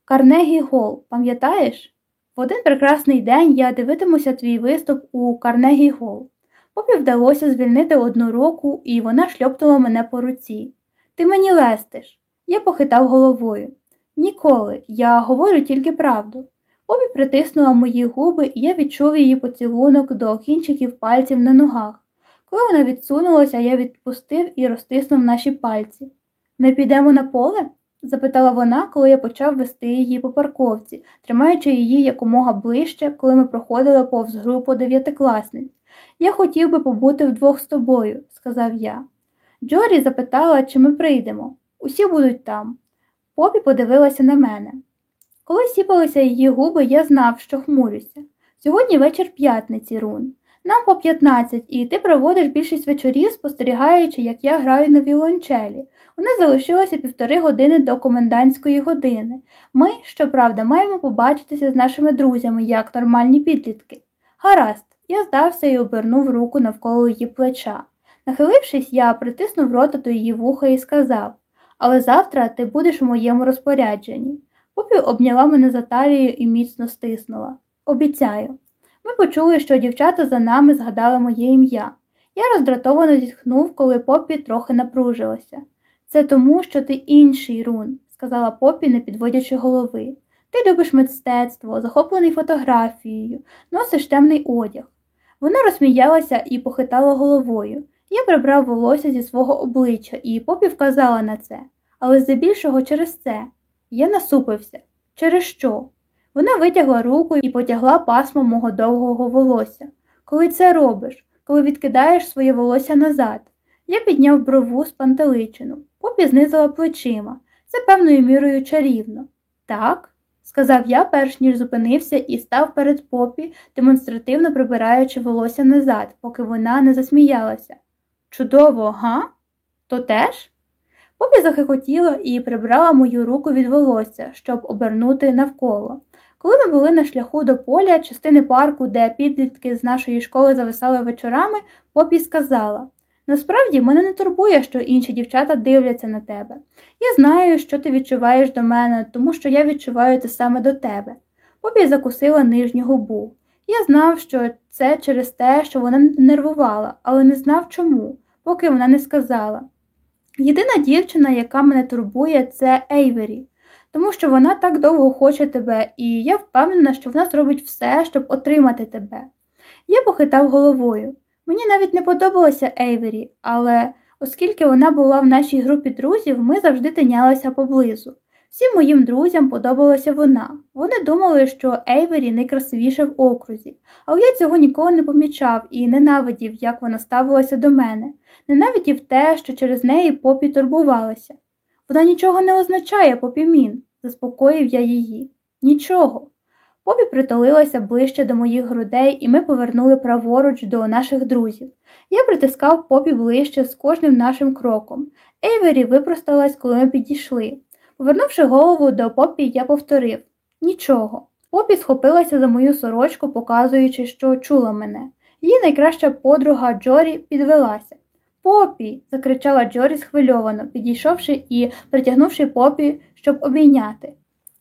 Карнегі Гол, пам'ятаєш? В один прекрасний день я дивитимуся твій виступ у Карнегі Гол. Попі вдалося звільнити одну руку, і вона шльопнула мене по руці. Ти мені лестиш. Я похитав головою. Ніколи, я говорю тільки правду. Попі притиснула мої губи, і я відчув її поцілунок до кінчиків пальців на ногах. Коли вона відсунулася, я відпустив і розтиснув наші пальці. Ми підемо на поле? Запитала вона, коли я почав вести її по парковці, тримаючи її якомога ближче, коли ми проходили повз групу дев'ятикласниць. Я хотів би побути вдвох з тобою, сказав я. Джорі запитала, чи ми прийдемо. Усі будуть там. Попі подивилася на мене. Коли сіпалися її губи, я знав, що хмурюся. Сьогодні вечір п'ятниці, Рун. Нам по 15, і ти проводиш більшість вечорів, спостерігаючи, як я граю на віолончелі. У нас залишилося півтори години до комендантської години. Ми, щоправда, маємо побачитися з нашими друзями, як нормальні підлітки. Гаразд, я здався і обернув руку навколо її плеча. Нахилившись, я притиснув рота до її вуха і сказав Але завтра ти будеш у моєму розпорядженні. Попі обняла мене за талію і міцно стиснула. Обіцяю. Ми почули, що дівчата за нами згадали моє ім'я. Я роздратовано зітхнув, коли Попі трохи напружилася. Це тому, що ти інший рун, сказала Попі, не підводячи голови. Ти любиш мистецтво, захоплений фотографією, носиш темний одяг. Вона розсміялася і похитала головою. Я прибрав волосся зі свого обличчя і Попі вказала на це, але здебільшого через це. Я насупився. Через що? Вона витягла руку і потягла пасмо мого довгого волосся. Коли це робиш, коли відкидаєш своє волосся назад. Я підняв брову з пантеличину, попі знизила плечима. Це певною мірою чарівно. Так, сказав я, перш ніж зупинився і став перед попі, демонстративно прибираючи волосся назад, поки вона не засміялася. Чудово, га? То теж? Попі захихотіла і прибрала мою руку від волосся, щоб обернути навколо. Коли ми були на шляху до поля, частини парку, де підлітки з нашої школи зависали вечорами, попі сказала Насправді мене не турбує, що інші дівчата дивляться на тебе. Я знаю, що ти відчуваєш до мене, тому що я відчуваю це саме до тебе. Попі закусила нижню губу. Я знав, що це через те, що вона нервувала, але не знав чому, поки вона не сказала. Єдина дівчина, яка мене турбує, це Ейвері, тому що вона так довго хоче тебе, і я впевнена, що вона зробить все, щоб отримати тебе. Я похитав головою. Мені навіть не подобалася Ейвері, але оскільки вона була в нашій групі друзів, ми завжди тинялися поблизу. Всім моїм друзям подобалася вона. Вони думали, що Ейвері найкрасивіша в окрузі, але я цього ніколи не помічав і ненавидів, як вона ставилася до мене, ненавидів те, що через неї попі турбувалася. Вона нічого не означає, попімін, заспокоїв я її. Нічого. Попі притулилася ближче до моїх грудей, і ми повернули праворуч до наших друзів. Я притискав попі ближче з кожним нашим кроком. Ейвері випросталась, коли ми підійшли. Повернувши голову до попі, я повторив нічого. Попі схопилася за мою сорочку, показуючи, що чула мене. Її найкраща подруга Джорі підвелася. Попі. закричала Джорі схвильовано, підійшовши і притягнувши попі, щоб обійняти.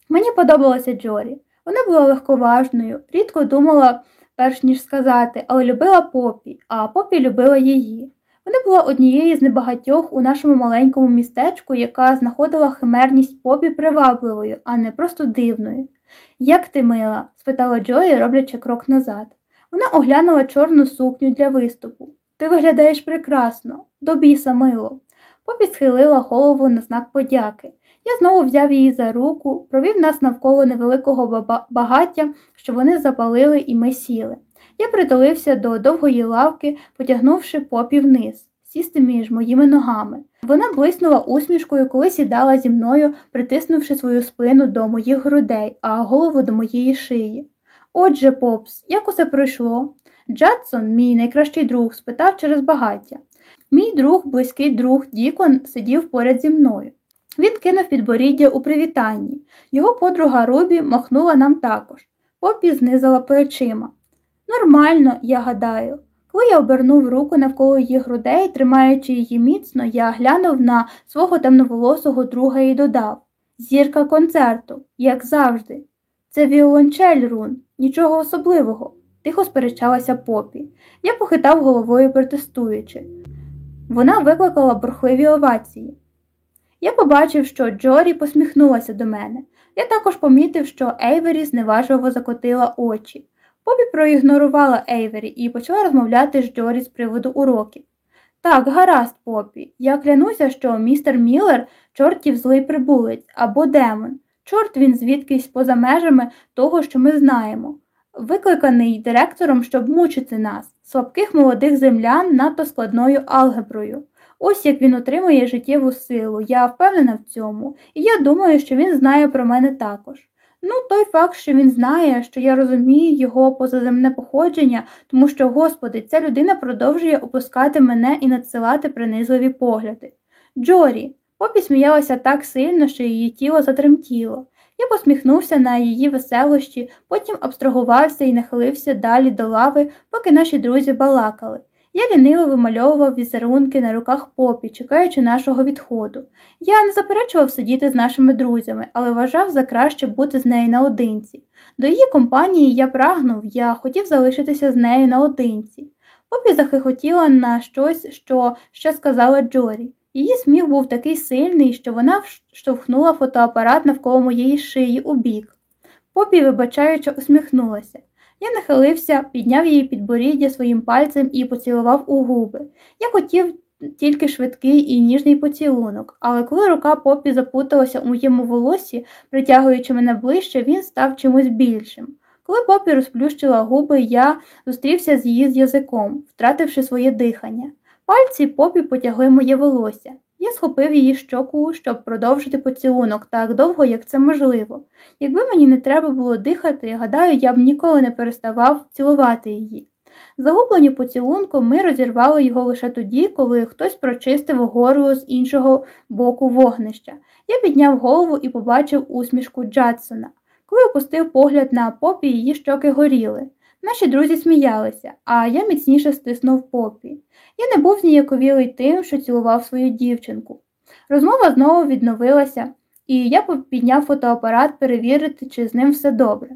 Мені подобалася Джорі. Вона була легковажною, рідко думала, перш ніж сказати, але любила попі, а попі любила її. Вона була однією з небагатьох у нашому маленькому містечку, яка знаходила химерність попі привабливою, а не просто дивною. Як ти мила? спитала Джої, роблячи крок назад. Вона оглянула чорну сукню для виступу. Ти виглядаєш прекрасно, до біса мило. Попі схилила голову на знак подяки. Я знову взяв її за руку, провів нас навколо невеликого багаття, що вони запалили, і ми сіли. Я притулився до довгої лавки, потягнувши попі вниз, сісти між моїми ногами. Вона блиснула усмішкою, коли сідала зі мною, притиснувши свою спину до моїх грудей, а голову до моєї шиї. Отже, попс, як усе пройшло? Джадсон, мій найкращий друг, спитав через багаття. Мій друг, близький друг Дікон, сидів поряд зі мною. Він кинув підборіддя у привітанні. Його подруга Рубі махнула нам також. Попі знизила плечима. Нормально, я гадаю. Коли я обернув руку навколо її грудей, тримаючи її міцно, я глянув на свого темноволосого друга і додав Зірка концерту, як завжди. Це віолончель рун, Нічого особливого, тихо сперечалася попі. Я похитав головою протестуючи. Вона викликала бурхливі овації. Я побачив, що Джорі посміхнулася до мене. Я також помітив, що Ейвері зневажливо закотила очі. Попі проігнорувала Ейвері і почала розмовляти з Джорі з приводу уроків. Так, гаразд, попі. Я клянуся, що містер Міллер чортів злий прибулець або демон. Чорт він звідкись поза межами того, що ми знаємо, викликаний директором, щоб мучити нас, слабких молодих землян надто складною алгеброю. Ось як він отримує життєву силу, я впевнена в цьому, і я думаю, що він знає про мене також. Ну, той факт, що він знає, що я розумію його позаземне походження, тому що, Господи, ця людина продовжує опускати мене і надсилати принизливі погляди. Джорі, попі сміялася так сильно, що її тіло затремтіло. Я посміхнувся на її веселощі, потім абстрагувався і нахилився далі до лави, поки наші друзі балакали. Я ліниво вимальовував візерунки на руках попі, чекаючи нашого відходу. Я не заперечував сидіти з нашими друзями, але вважав за краще бути з нею наодинці. До її компанії я прагнув, я хотів залишитися з нею наодинці. Попі захихотіла на щось, що ще сказала Джорі. Її сміх був такий сильний, що вона штовхнула фотоапарат навколо моєї шиї у бік. Попі, вибачаючи, усміхнулася. Я нахилився, підняв її підборіддя своїм пальцем і поцілував у губи. Я хотів тільки швидкий і ніжний поцілунок, але коли рука попі запуталася у моєму волосі, притягуючи мене ближче, він став чимось більшим. Коли попі розплющила губи, я зустрівся з її з язиком, втративши своє дихання. Пальці попі потягли моє волосся. Я схопив її щоку, щоб продовжити поцілунок так довго, як це можливо. Якби мені не треба було дихати, гадаю, я б ніколи не переставав цілувати її. Загублені поцілунком ми розірвали його лише тоді, коли хтось прочистив горло з іншого боку вогнища. Я підняв голову і побачив усмішку Джадсона. Коли опустив погляд на попі, її щоки горіли. Наші друзі сміялися, а я міцніше стиснув попі. Я не був зніяковілий тим, що цілував свою дівчинку. Розмова знову відновилася, і я підняв фотоапарат перевірити, чи з ним все добре.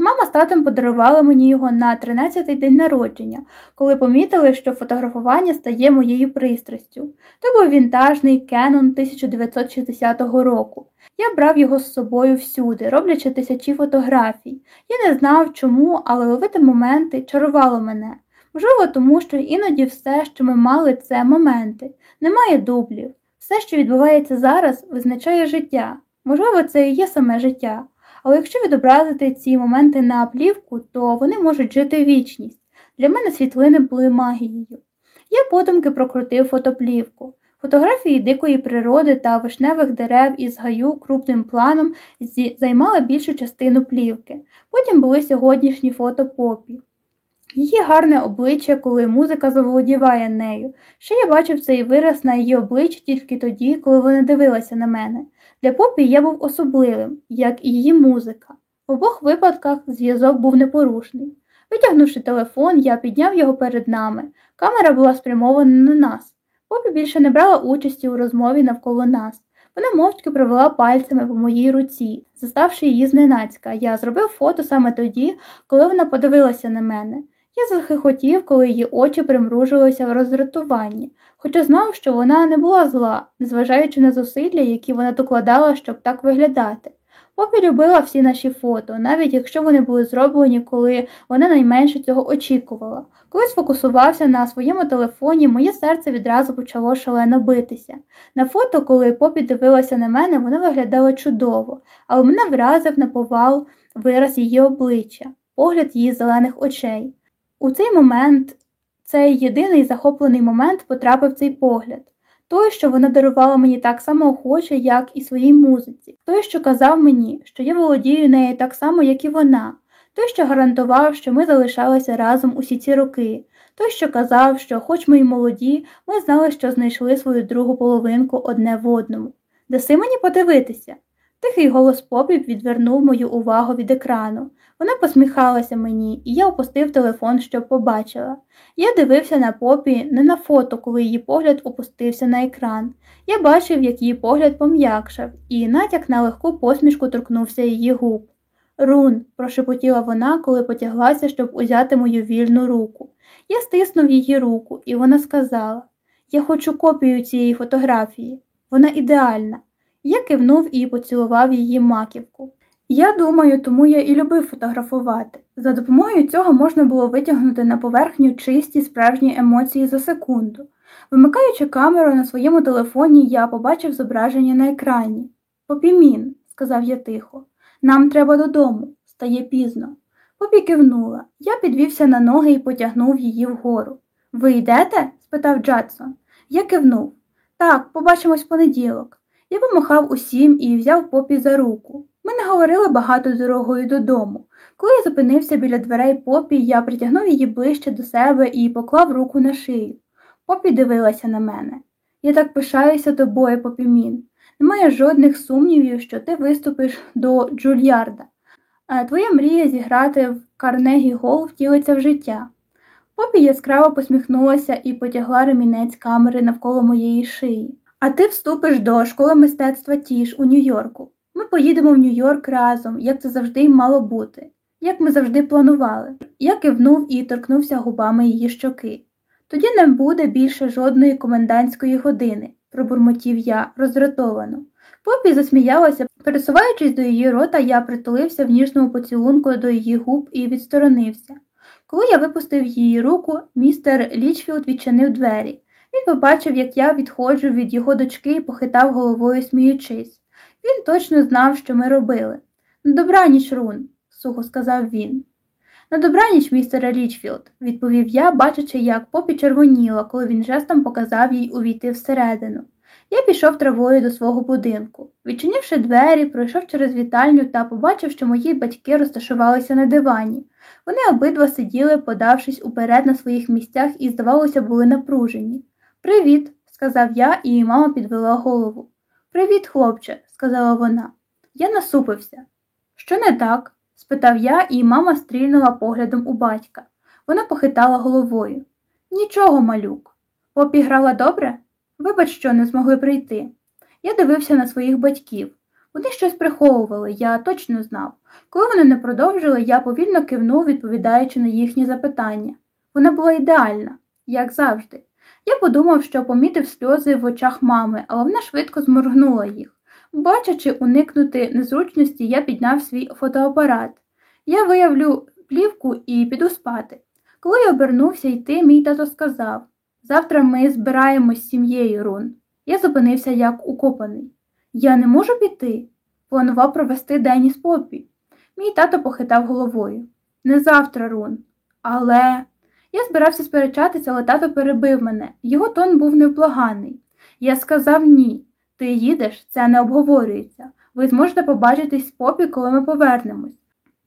Мама з татом подарували мені його на 13-й день народження, коли помітили, що фотографування стає моєю пристрастю. То був вінтажний Canon 1960 року. Я брав його з собою всюди, роблячи тисячі фотографій. Я не знав чому, але ловити моменти чарувало мене. Можливо, тому що іноді все, що ми мали, це моменти. Немає дублів. Все, що відбувається зараз, визначає життя. Можливо, це і є саме життя. Але якщо відобразити ці моменти на плівку, то вони можуть жити вічність. Для мене світлини були магією. Я подумки прокрутив фотоплівку. Фотографії дикої природи та вишневих дерев із гаю крупним планом займали більшу частину плівки. Потім були сьогоднішні фото попі. Її гарне обличчя, коли музика заволодіває нею. Ще я бачив цей вираз на її обличчі тільки тоді, коли вона дивилася на мене. Для попі я був особливим, як і її музика. В обох випадках зв'язок був непорушний. Витягнувши телефон, я підняв його перед нами. Камера була спрямована на нас. Попі більше не брала участі у розмові навколо нас. Вона мовчки провела пальцями по моїй руці, заставши її зненацька. Я зробив фото саме тоді, коли вона подивилася на мене. Я захихотів, коли її очі примружилися в роздратуванні, хоча знав, що вона не була зла, незважаючи на зусилля, які вона докладала, щоб так виглядати. Попі любила всі наші фото, навіть якщо вони були зроблені, коли вона найменше цього очікувала. Коли сфокусувався на своєму телефоні, моє серце відразу почало шалено битися. На фото, коли попі дивилася на мене, вона виглядала чудово, але мене вразив на повал вираз її обличчя, погляд її зелених очей. У цей момент, цей єдиний захоплений момент потрапив цей погляд. Той, що вона дарувала мені так само охоче, як і своїй музиці, той, що казав мені, що я володію нею так само, як і вона, той, що гарантував, що ми залишалися разом усі ці роки, той, що казав, що, хоч ми й молоді, ми знали, що знайшли свою другу половинку одне в одному. Даси мені подивитися. Тихий голос попів відвернув мою увагу від екрану. Вона посміхалася мені, і я опустив телефон, щоб побачила. Я дивився на попі не на фото, коли її погляд опустився на екран. Я бачив, як її погляд пом'якшав, і натяк на легку посмішку торкнувся її губ. Рун, прошепотіла вона, коли потяглася, щоб узяти мою вільну руку. Я стиснув її руку, і вона сказала Я хочу копію цієї фотографії. Вона ідеальна. Я кивнув і поцілував її маківку. Я думаю, тому я і любив фотографувати. За допомогою цього можна було витягнути на поверхню чисті справжні емоції за секунду. Вимикаючи камеру на своєму телефоні, я побачив зображення на екрані. Попімін, сказав я тихо, нам треба додому, стає пізно. Попі кивнула. Я підвівся на ноги і потягнув її вгору. Ви йдете? спитав Джадсон. Я кивнув. Так, побачимось в понеділок. Я помахав усім і взяв попі за руку. Ми не говорили багато дорогою додому. Коли я зупинився біля дверей попі, я притягнув її ближче до себе і поклав руку на шию. Попі дивилася на мене. Я так пишаюся тобою, попімін. Немає жодних сумнівів, що ти виступиш до Джульярда. Твоя мрія зіграти в Карнегі Гол втілиться в життя. Попі яскраво посміхнулася і потягла ремінець камери навколо моєї шиї. А ти вступиш до школи мистецтва Тіш у Нью-Йорку. Ми поїдемо в Нью-Йорк разом, як це завжди й мало бути, як ми завжди планували. Я кивнув і торкнувся губами її щоки. Тоді не буде більше жодної комендантської години, пробурмотів я роздратовано. Попі засміялася, пересуваючись до її рота, я притулився в ніжному поцілунку до її губ і відсторонився. Коли я випустив її руку, містер Лічфілд відчинив двері. Він побачив, як я відходжу від його дочки і похитав головою, сміючись. Він точно знав, що ми робили. На добраніч, Рун, сухо сказав він. На добраніч, містере Лічфілд, відповів я, бачачи, як попі червоніла, коли він жестом показав їй увійти всередину. Я пішов травою до свого будинку. Відчинивши двері, пройшов через вітальню та побачив, що мої батьки розташувалися на дивані. Вони обидва сиділи, подавшись уперед на своїх місцях і, здавалося, були напружені. Привіт, сказав я, і мама підвела голову. Привіт, хлопче, сказала вона. Я насупився. Що не так? спитав я, і мама стрільнула поглядом у батька. Вона похитала головою. Нічого, малюк. Попі грала добре? Вибач, що не змогли прийти. Я дивився на своїх батьків. Вони щось приховували, я точно знав. Коли вони не продовжили, я повільно кивнув, відповідаючи на їхні запитання. Вона була ідеальна, як завжди. Я подумав, що помітив сльози в очах мами, але вона швидко зморгнула їх. Бачачи уникнути незручності, я підняв свій фотоапарат. Я виявлю плівку і піду спати. Коли я обернувся йти, мій тато сказав Завтра ми збираємось з сім'єю, Рун. Я зупинився як укопаний. Я не можу піти. Планував провести день із попі. Мій тато похитав головою. Не завтра, Рун. Але. Я збирався сперечатися, але тато перебив мене. Його тон був невблаганий. Я сказав ні. Ти їдеш, це не обговорюється. Ви зможете побачитись попі, коли ми повернемось.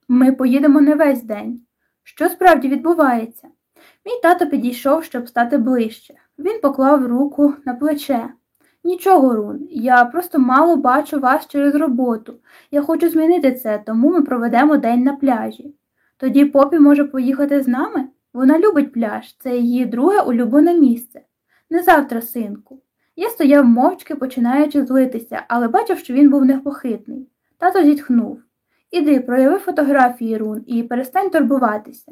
Ми поїдемо не весь день. Що справді відбувається? Мій тато підійшов, щоб стати ближче. Він поклав руку на плече. Нічого, Рун, я просто мало бачу вас через роботу. Я хочу змінити це, тому ми проведемо день на пляжі. Тоді попі може поїхати з нами? Вона любить пляж, це її друге улюблене місце. Не завтра, синку. Я стояв мовчки, починаючи злитися, але бачив, що він був непохитний. Тато зітхнув. Іди, прояви фотографії рун і перестань турбуватися.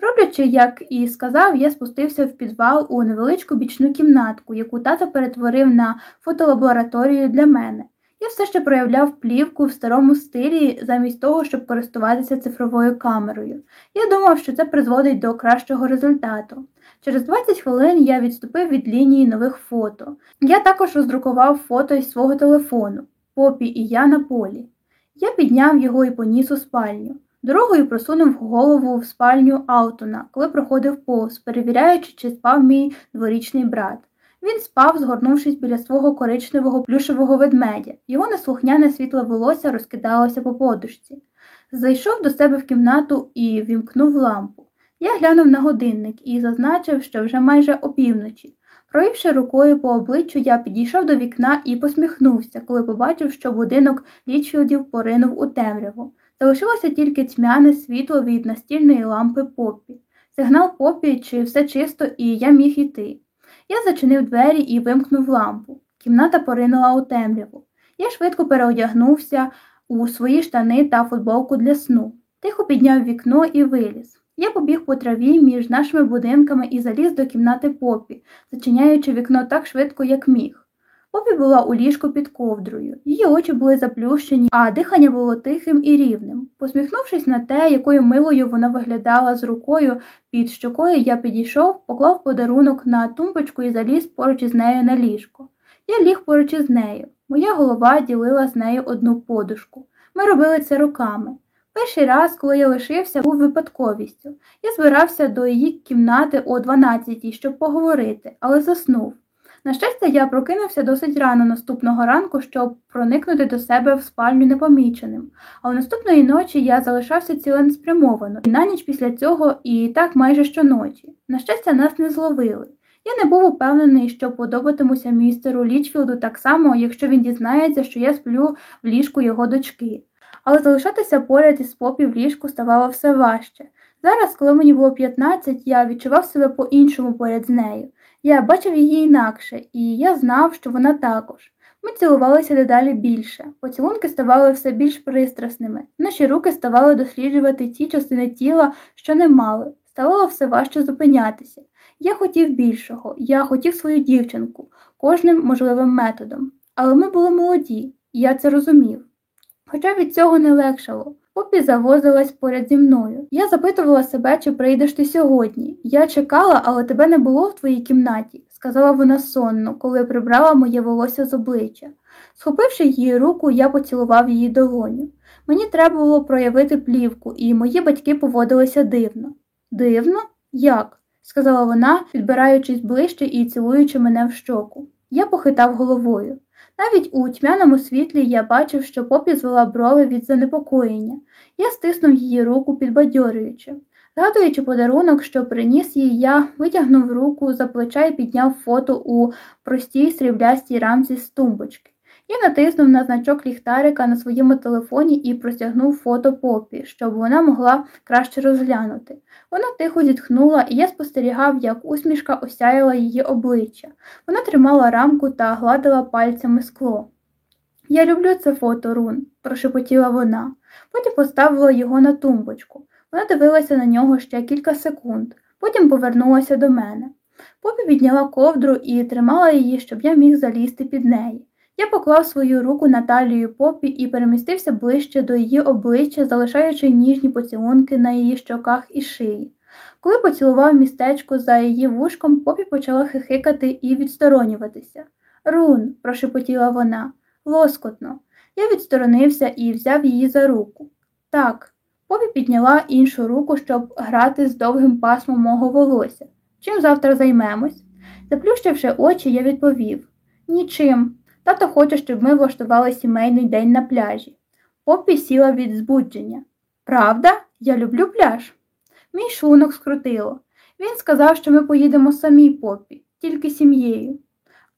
Роблячи, як і сказав, я спустився в підвал у невеличку бічну кімнатку, яку тато перетворив на фотолабораторію для мене. Я все ще проявляв плівку в старому стилі, замість того, щоб користуватися цифровою камерою. Я думав, що це призводить до кращого результату. Через 20 хвилин я відступив від лінії нових фото. Я також роздрукував фото із свого телефону, попі і я на полі. Я підняв його і поніс у спальню. Дорогою просунув голову в спальню Аутона, коли проходив повз, перевіряючи, чи спав мій дворічний брат. Він спав, згорнувшись біля свого коричневого плюшевого ведмедя. Його неслухняне світле волосся розкидалося по подушці. Зайшов до себе в кімнату і вімкнув лампу. Я глянув на годинник і зазначив, що вже майже опівночі. Провівши рукою по обличчю, я підійшов до вікна і посміхнувся, коли побачив, що будинок Лічфілдів поринув у темряву. Залишилося тільки тьмяне світло від настільної лампи попі. Сигнал попі, чи все чисто, і я міг іти. Я зачинив двері і вимкнув лампу. Кімната поринула у темряву. Я швидко переодягнувся у свої штани та футболку для сну. Тихо підняв вікно і виліз. Я побіг по траві між нашими будинками і заліз до кімнати попі, зачиняючи вікно так швидко, як міг. Попі була у ліжку під ковдрою, її очі були заплющені, а дихання було тихим і рівним. Посміхнувшись на те, якою милою вона виглядала з рукою під щокою, я підійшов, поклав подарунок на тумбочку і заліз поруч із нею на ліжко. Я ліг поруч із нею. Моя голова ділила з нею одну подушку. Ми робили це руками. Перший раз, коли я лишився, був випадковістю. Я збирався до її кімнати о 12 щоб поговорити, але заснув. На щастя, я прокинувся досить рано наступного ранку, щоб проникнути до себе в спальню непоміченим, а у наступної ночі я залишався ціленспрямовано, і на ніч після цього і так майже щоночі. На щастя, нас не зловили. Я не був упевнений, що подобатимуся містеру Лічфілду так само, якщо він дізнається, що я сплю в ліжку його дочки. Але залишатися поряд із попі в ліжку ставало все важче. Зараз, коли мені було 15, я відчував себе по-іншому поряд з нею. Я бачив її інакше, і я знав, що вона також. Ми цілувалися дедалі більше, поцілунки ставали все більш пристрасними, наші руки ставали досліджувати ті частини тіла, що не мали, ставало все важче зупинятися. Я хотів більшого, я хотів свою дівчинку кожним можливим методом. Але ми були молоді, і я це розумів. Хоча від цього не легшало. Попі завозилась поряд зі мною. Я запитувала себе, чи прийдеш ти сьогодні. Я чекала, але тебе не було в твоїй кімнаті, сказала вона сонно, коли прибрала моє волосся з обличчя. Схопивши її руку, я поцілував її долоню. Мені треба було проявити плівку, і мої батьки поводилися дивно. Дивно? Як? сказала вона, підбираючись ближче і цілуючи мене в щоку. Я похитав головою. Навіть у тьмяному світлі я бачив, що попі звела брови від занепокоєння. Я стиснув її руку, підбадьорюючи. Згадуючи подарунок, що приніс їй, я витягнув руку за плеча і підняв фото у простій сріблястій рамці з тумбочки. Я натиснув на значок ліхтарика на своєму телефоні і простягнув фото попі, щоб вона могла краще розглянути. Вона тихо зітхнула, і я спостерігав, як усмішка осяяла її обличчя. Вона тримала рамку та гладила пальцями скло. Я люблю це фото, Рун, прошепотіла вона. Потім поставила його на тумбочку. Вона дивилася на нього ще кілька секунд, потім повернулася до мене. Попі підняла ковдру і тримала її, щоб я міг залізти під неї. Я поклав свою руку на талію попі і перемістився ближче до її обличчя, залишаючи ніжні поцілунки на її щоках і шиї. Коли поцілував містечко за її вушком, попі почала хихикати і відсторонюватися. Рун, прошепотіла вона, лоскотно. Я відсторонився і взяв її за руку. Так, попі підняла іншу руку, щоб грати з довгим пасмом мого волосся. Чим завтра займемось? Заплющивши очі, я відповів Нічим. Тато хоче, щоб ми влаштували сімейний день на пляжі. Поппі сіла від збудження. Правда, я люблю пляж. Мій шлунок скрутило. Він сказав, що ми поїдемо самі попі, тільки сім'єю.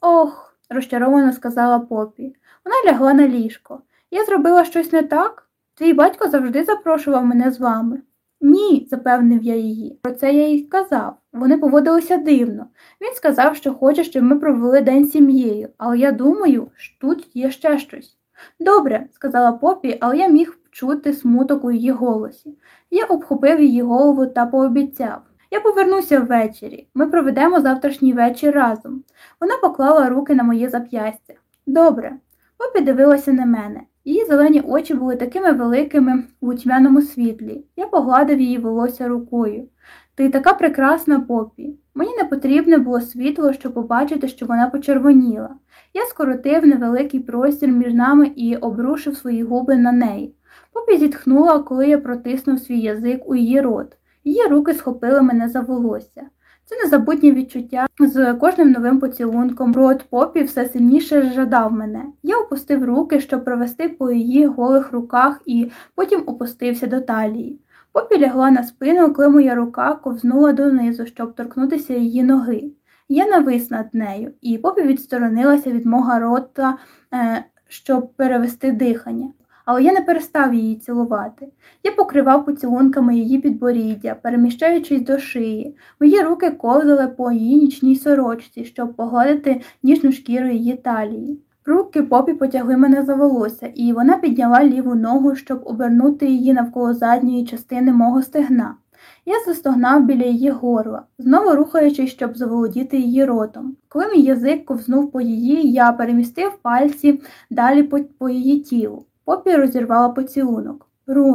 Ох, розчаровано сказала попі. Вона лягла на ліжко. Я зробила щось не так? Твій батько завжди запрошував мене з вами. Ні, запевнив я її. Про це я їй казав. Вони поводилися дивно. Він сказав, що хоче, щоб ми провели день сім'єю, але я думаю, що тут є ще щось. Добре, сказала попі, але я міг чути смуток у її голосі. Я обхопив її голову та пообіцяв. Я повернуся ввечері. Ми проведемо завтрашній вечір разом. Вона поклала руки на моє зап'ястя. Добре. Попі дивилася на мене. Її зелені очі були такими великими у тьмяному світлі. Я погладив її волосся рукою. Ти така прекрасна попі. Мені не потрібне було світло, щоб побачити, що вона почервоніла. Я скоротив невеликий простір між нами і обрушив свої губи на неї. Попі зітхнула, коли я протиснув свій язик у її рот. Її руки схопили мене за волосся. Це незабутнє відчуття з кожним новим поцілунком. Рот попі все сильніше жадав мене. Я опустив руки, щоб провести по її голих руках, і потім опустився до талії. Попі лягла на спину, коли моя рука ковзнула донизу, щоб торкнутися її ноги. Я навис над нею, і попі відсторонилася від мого рота, е, щоб перевести дихання але я не перестав її цілувати. Я покривав поцілунками її підборіддя, переміщаючись до шиї. Мої руки ковзали по її нічній сорочці, щоб погладити ніжну шкіру її талії. Руки попі потягли мене за волосся, і вона підняла ліву ногу, щоб обернути її навколо задньої частини мого стегна. Я застогнав біля її горла, знову рухаючись, щоб заволодіти її ротом. Коли мій язик ковзнув по її, я перемістив пальці далі по, по її тілу. Попі розірвала поцілунок. Рун,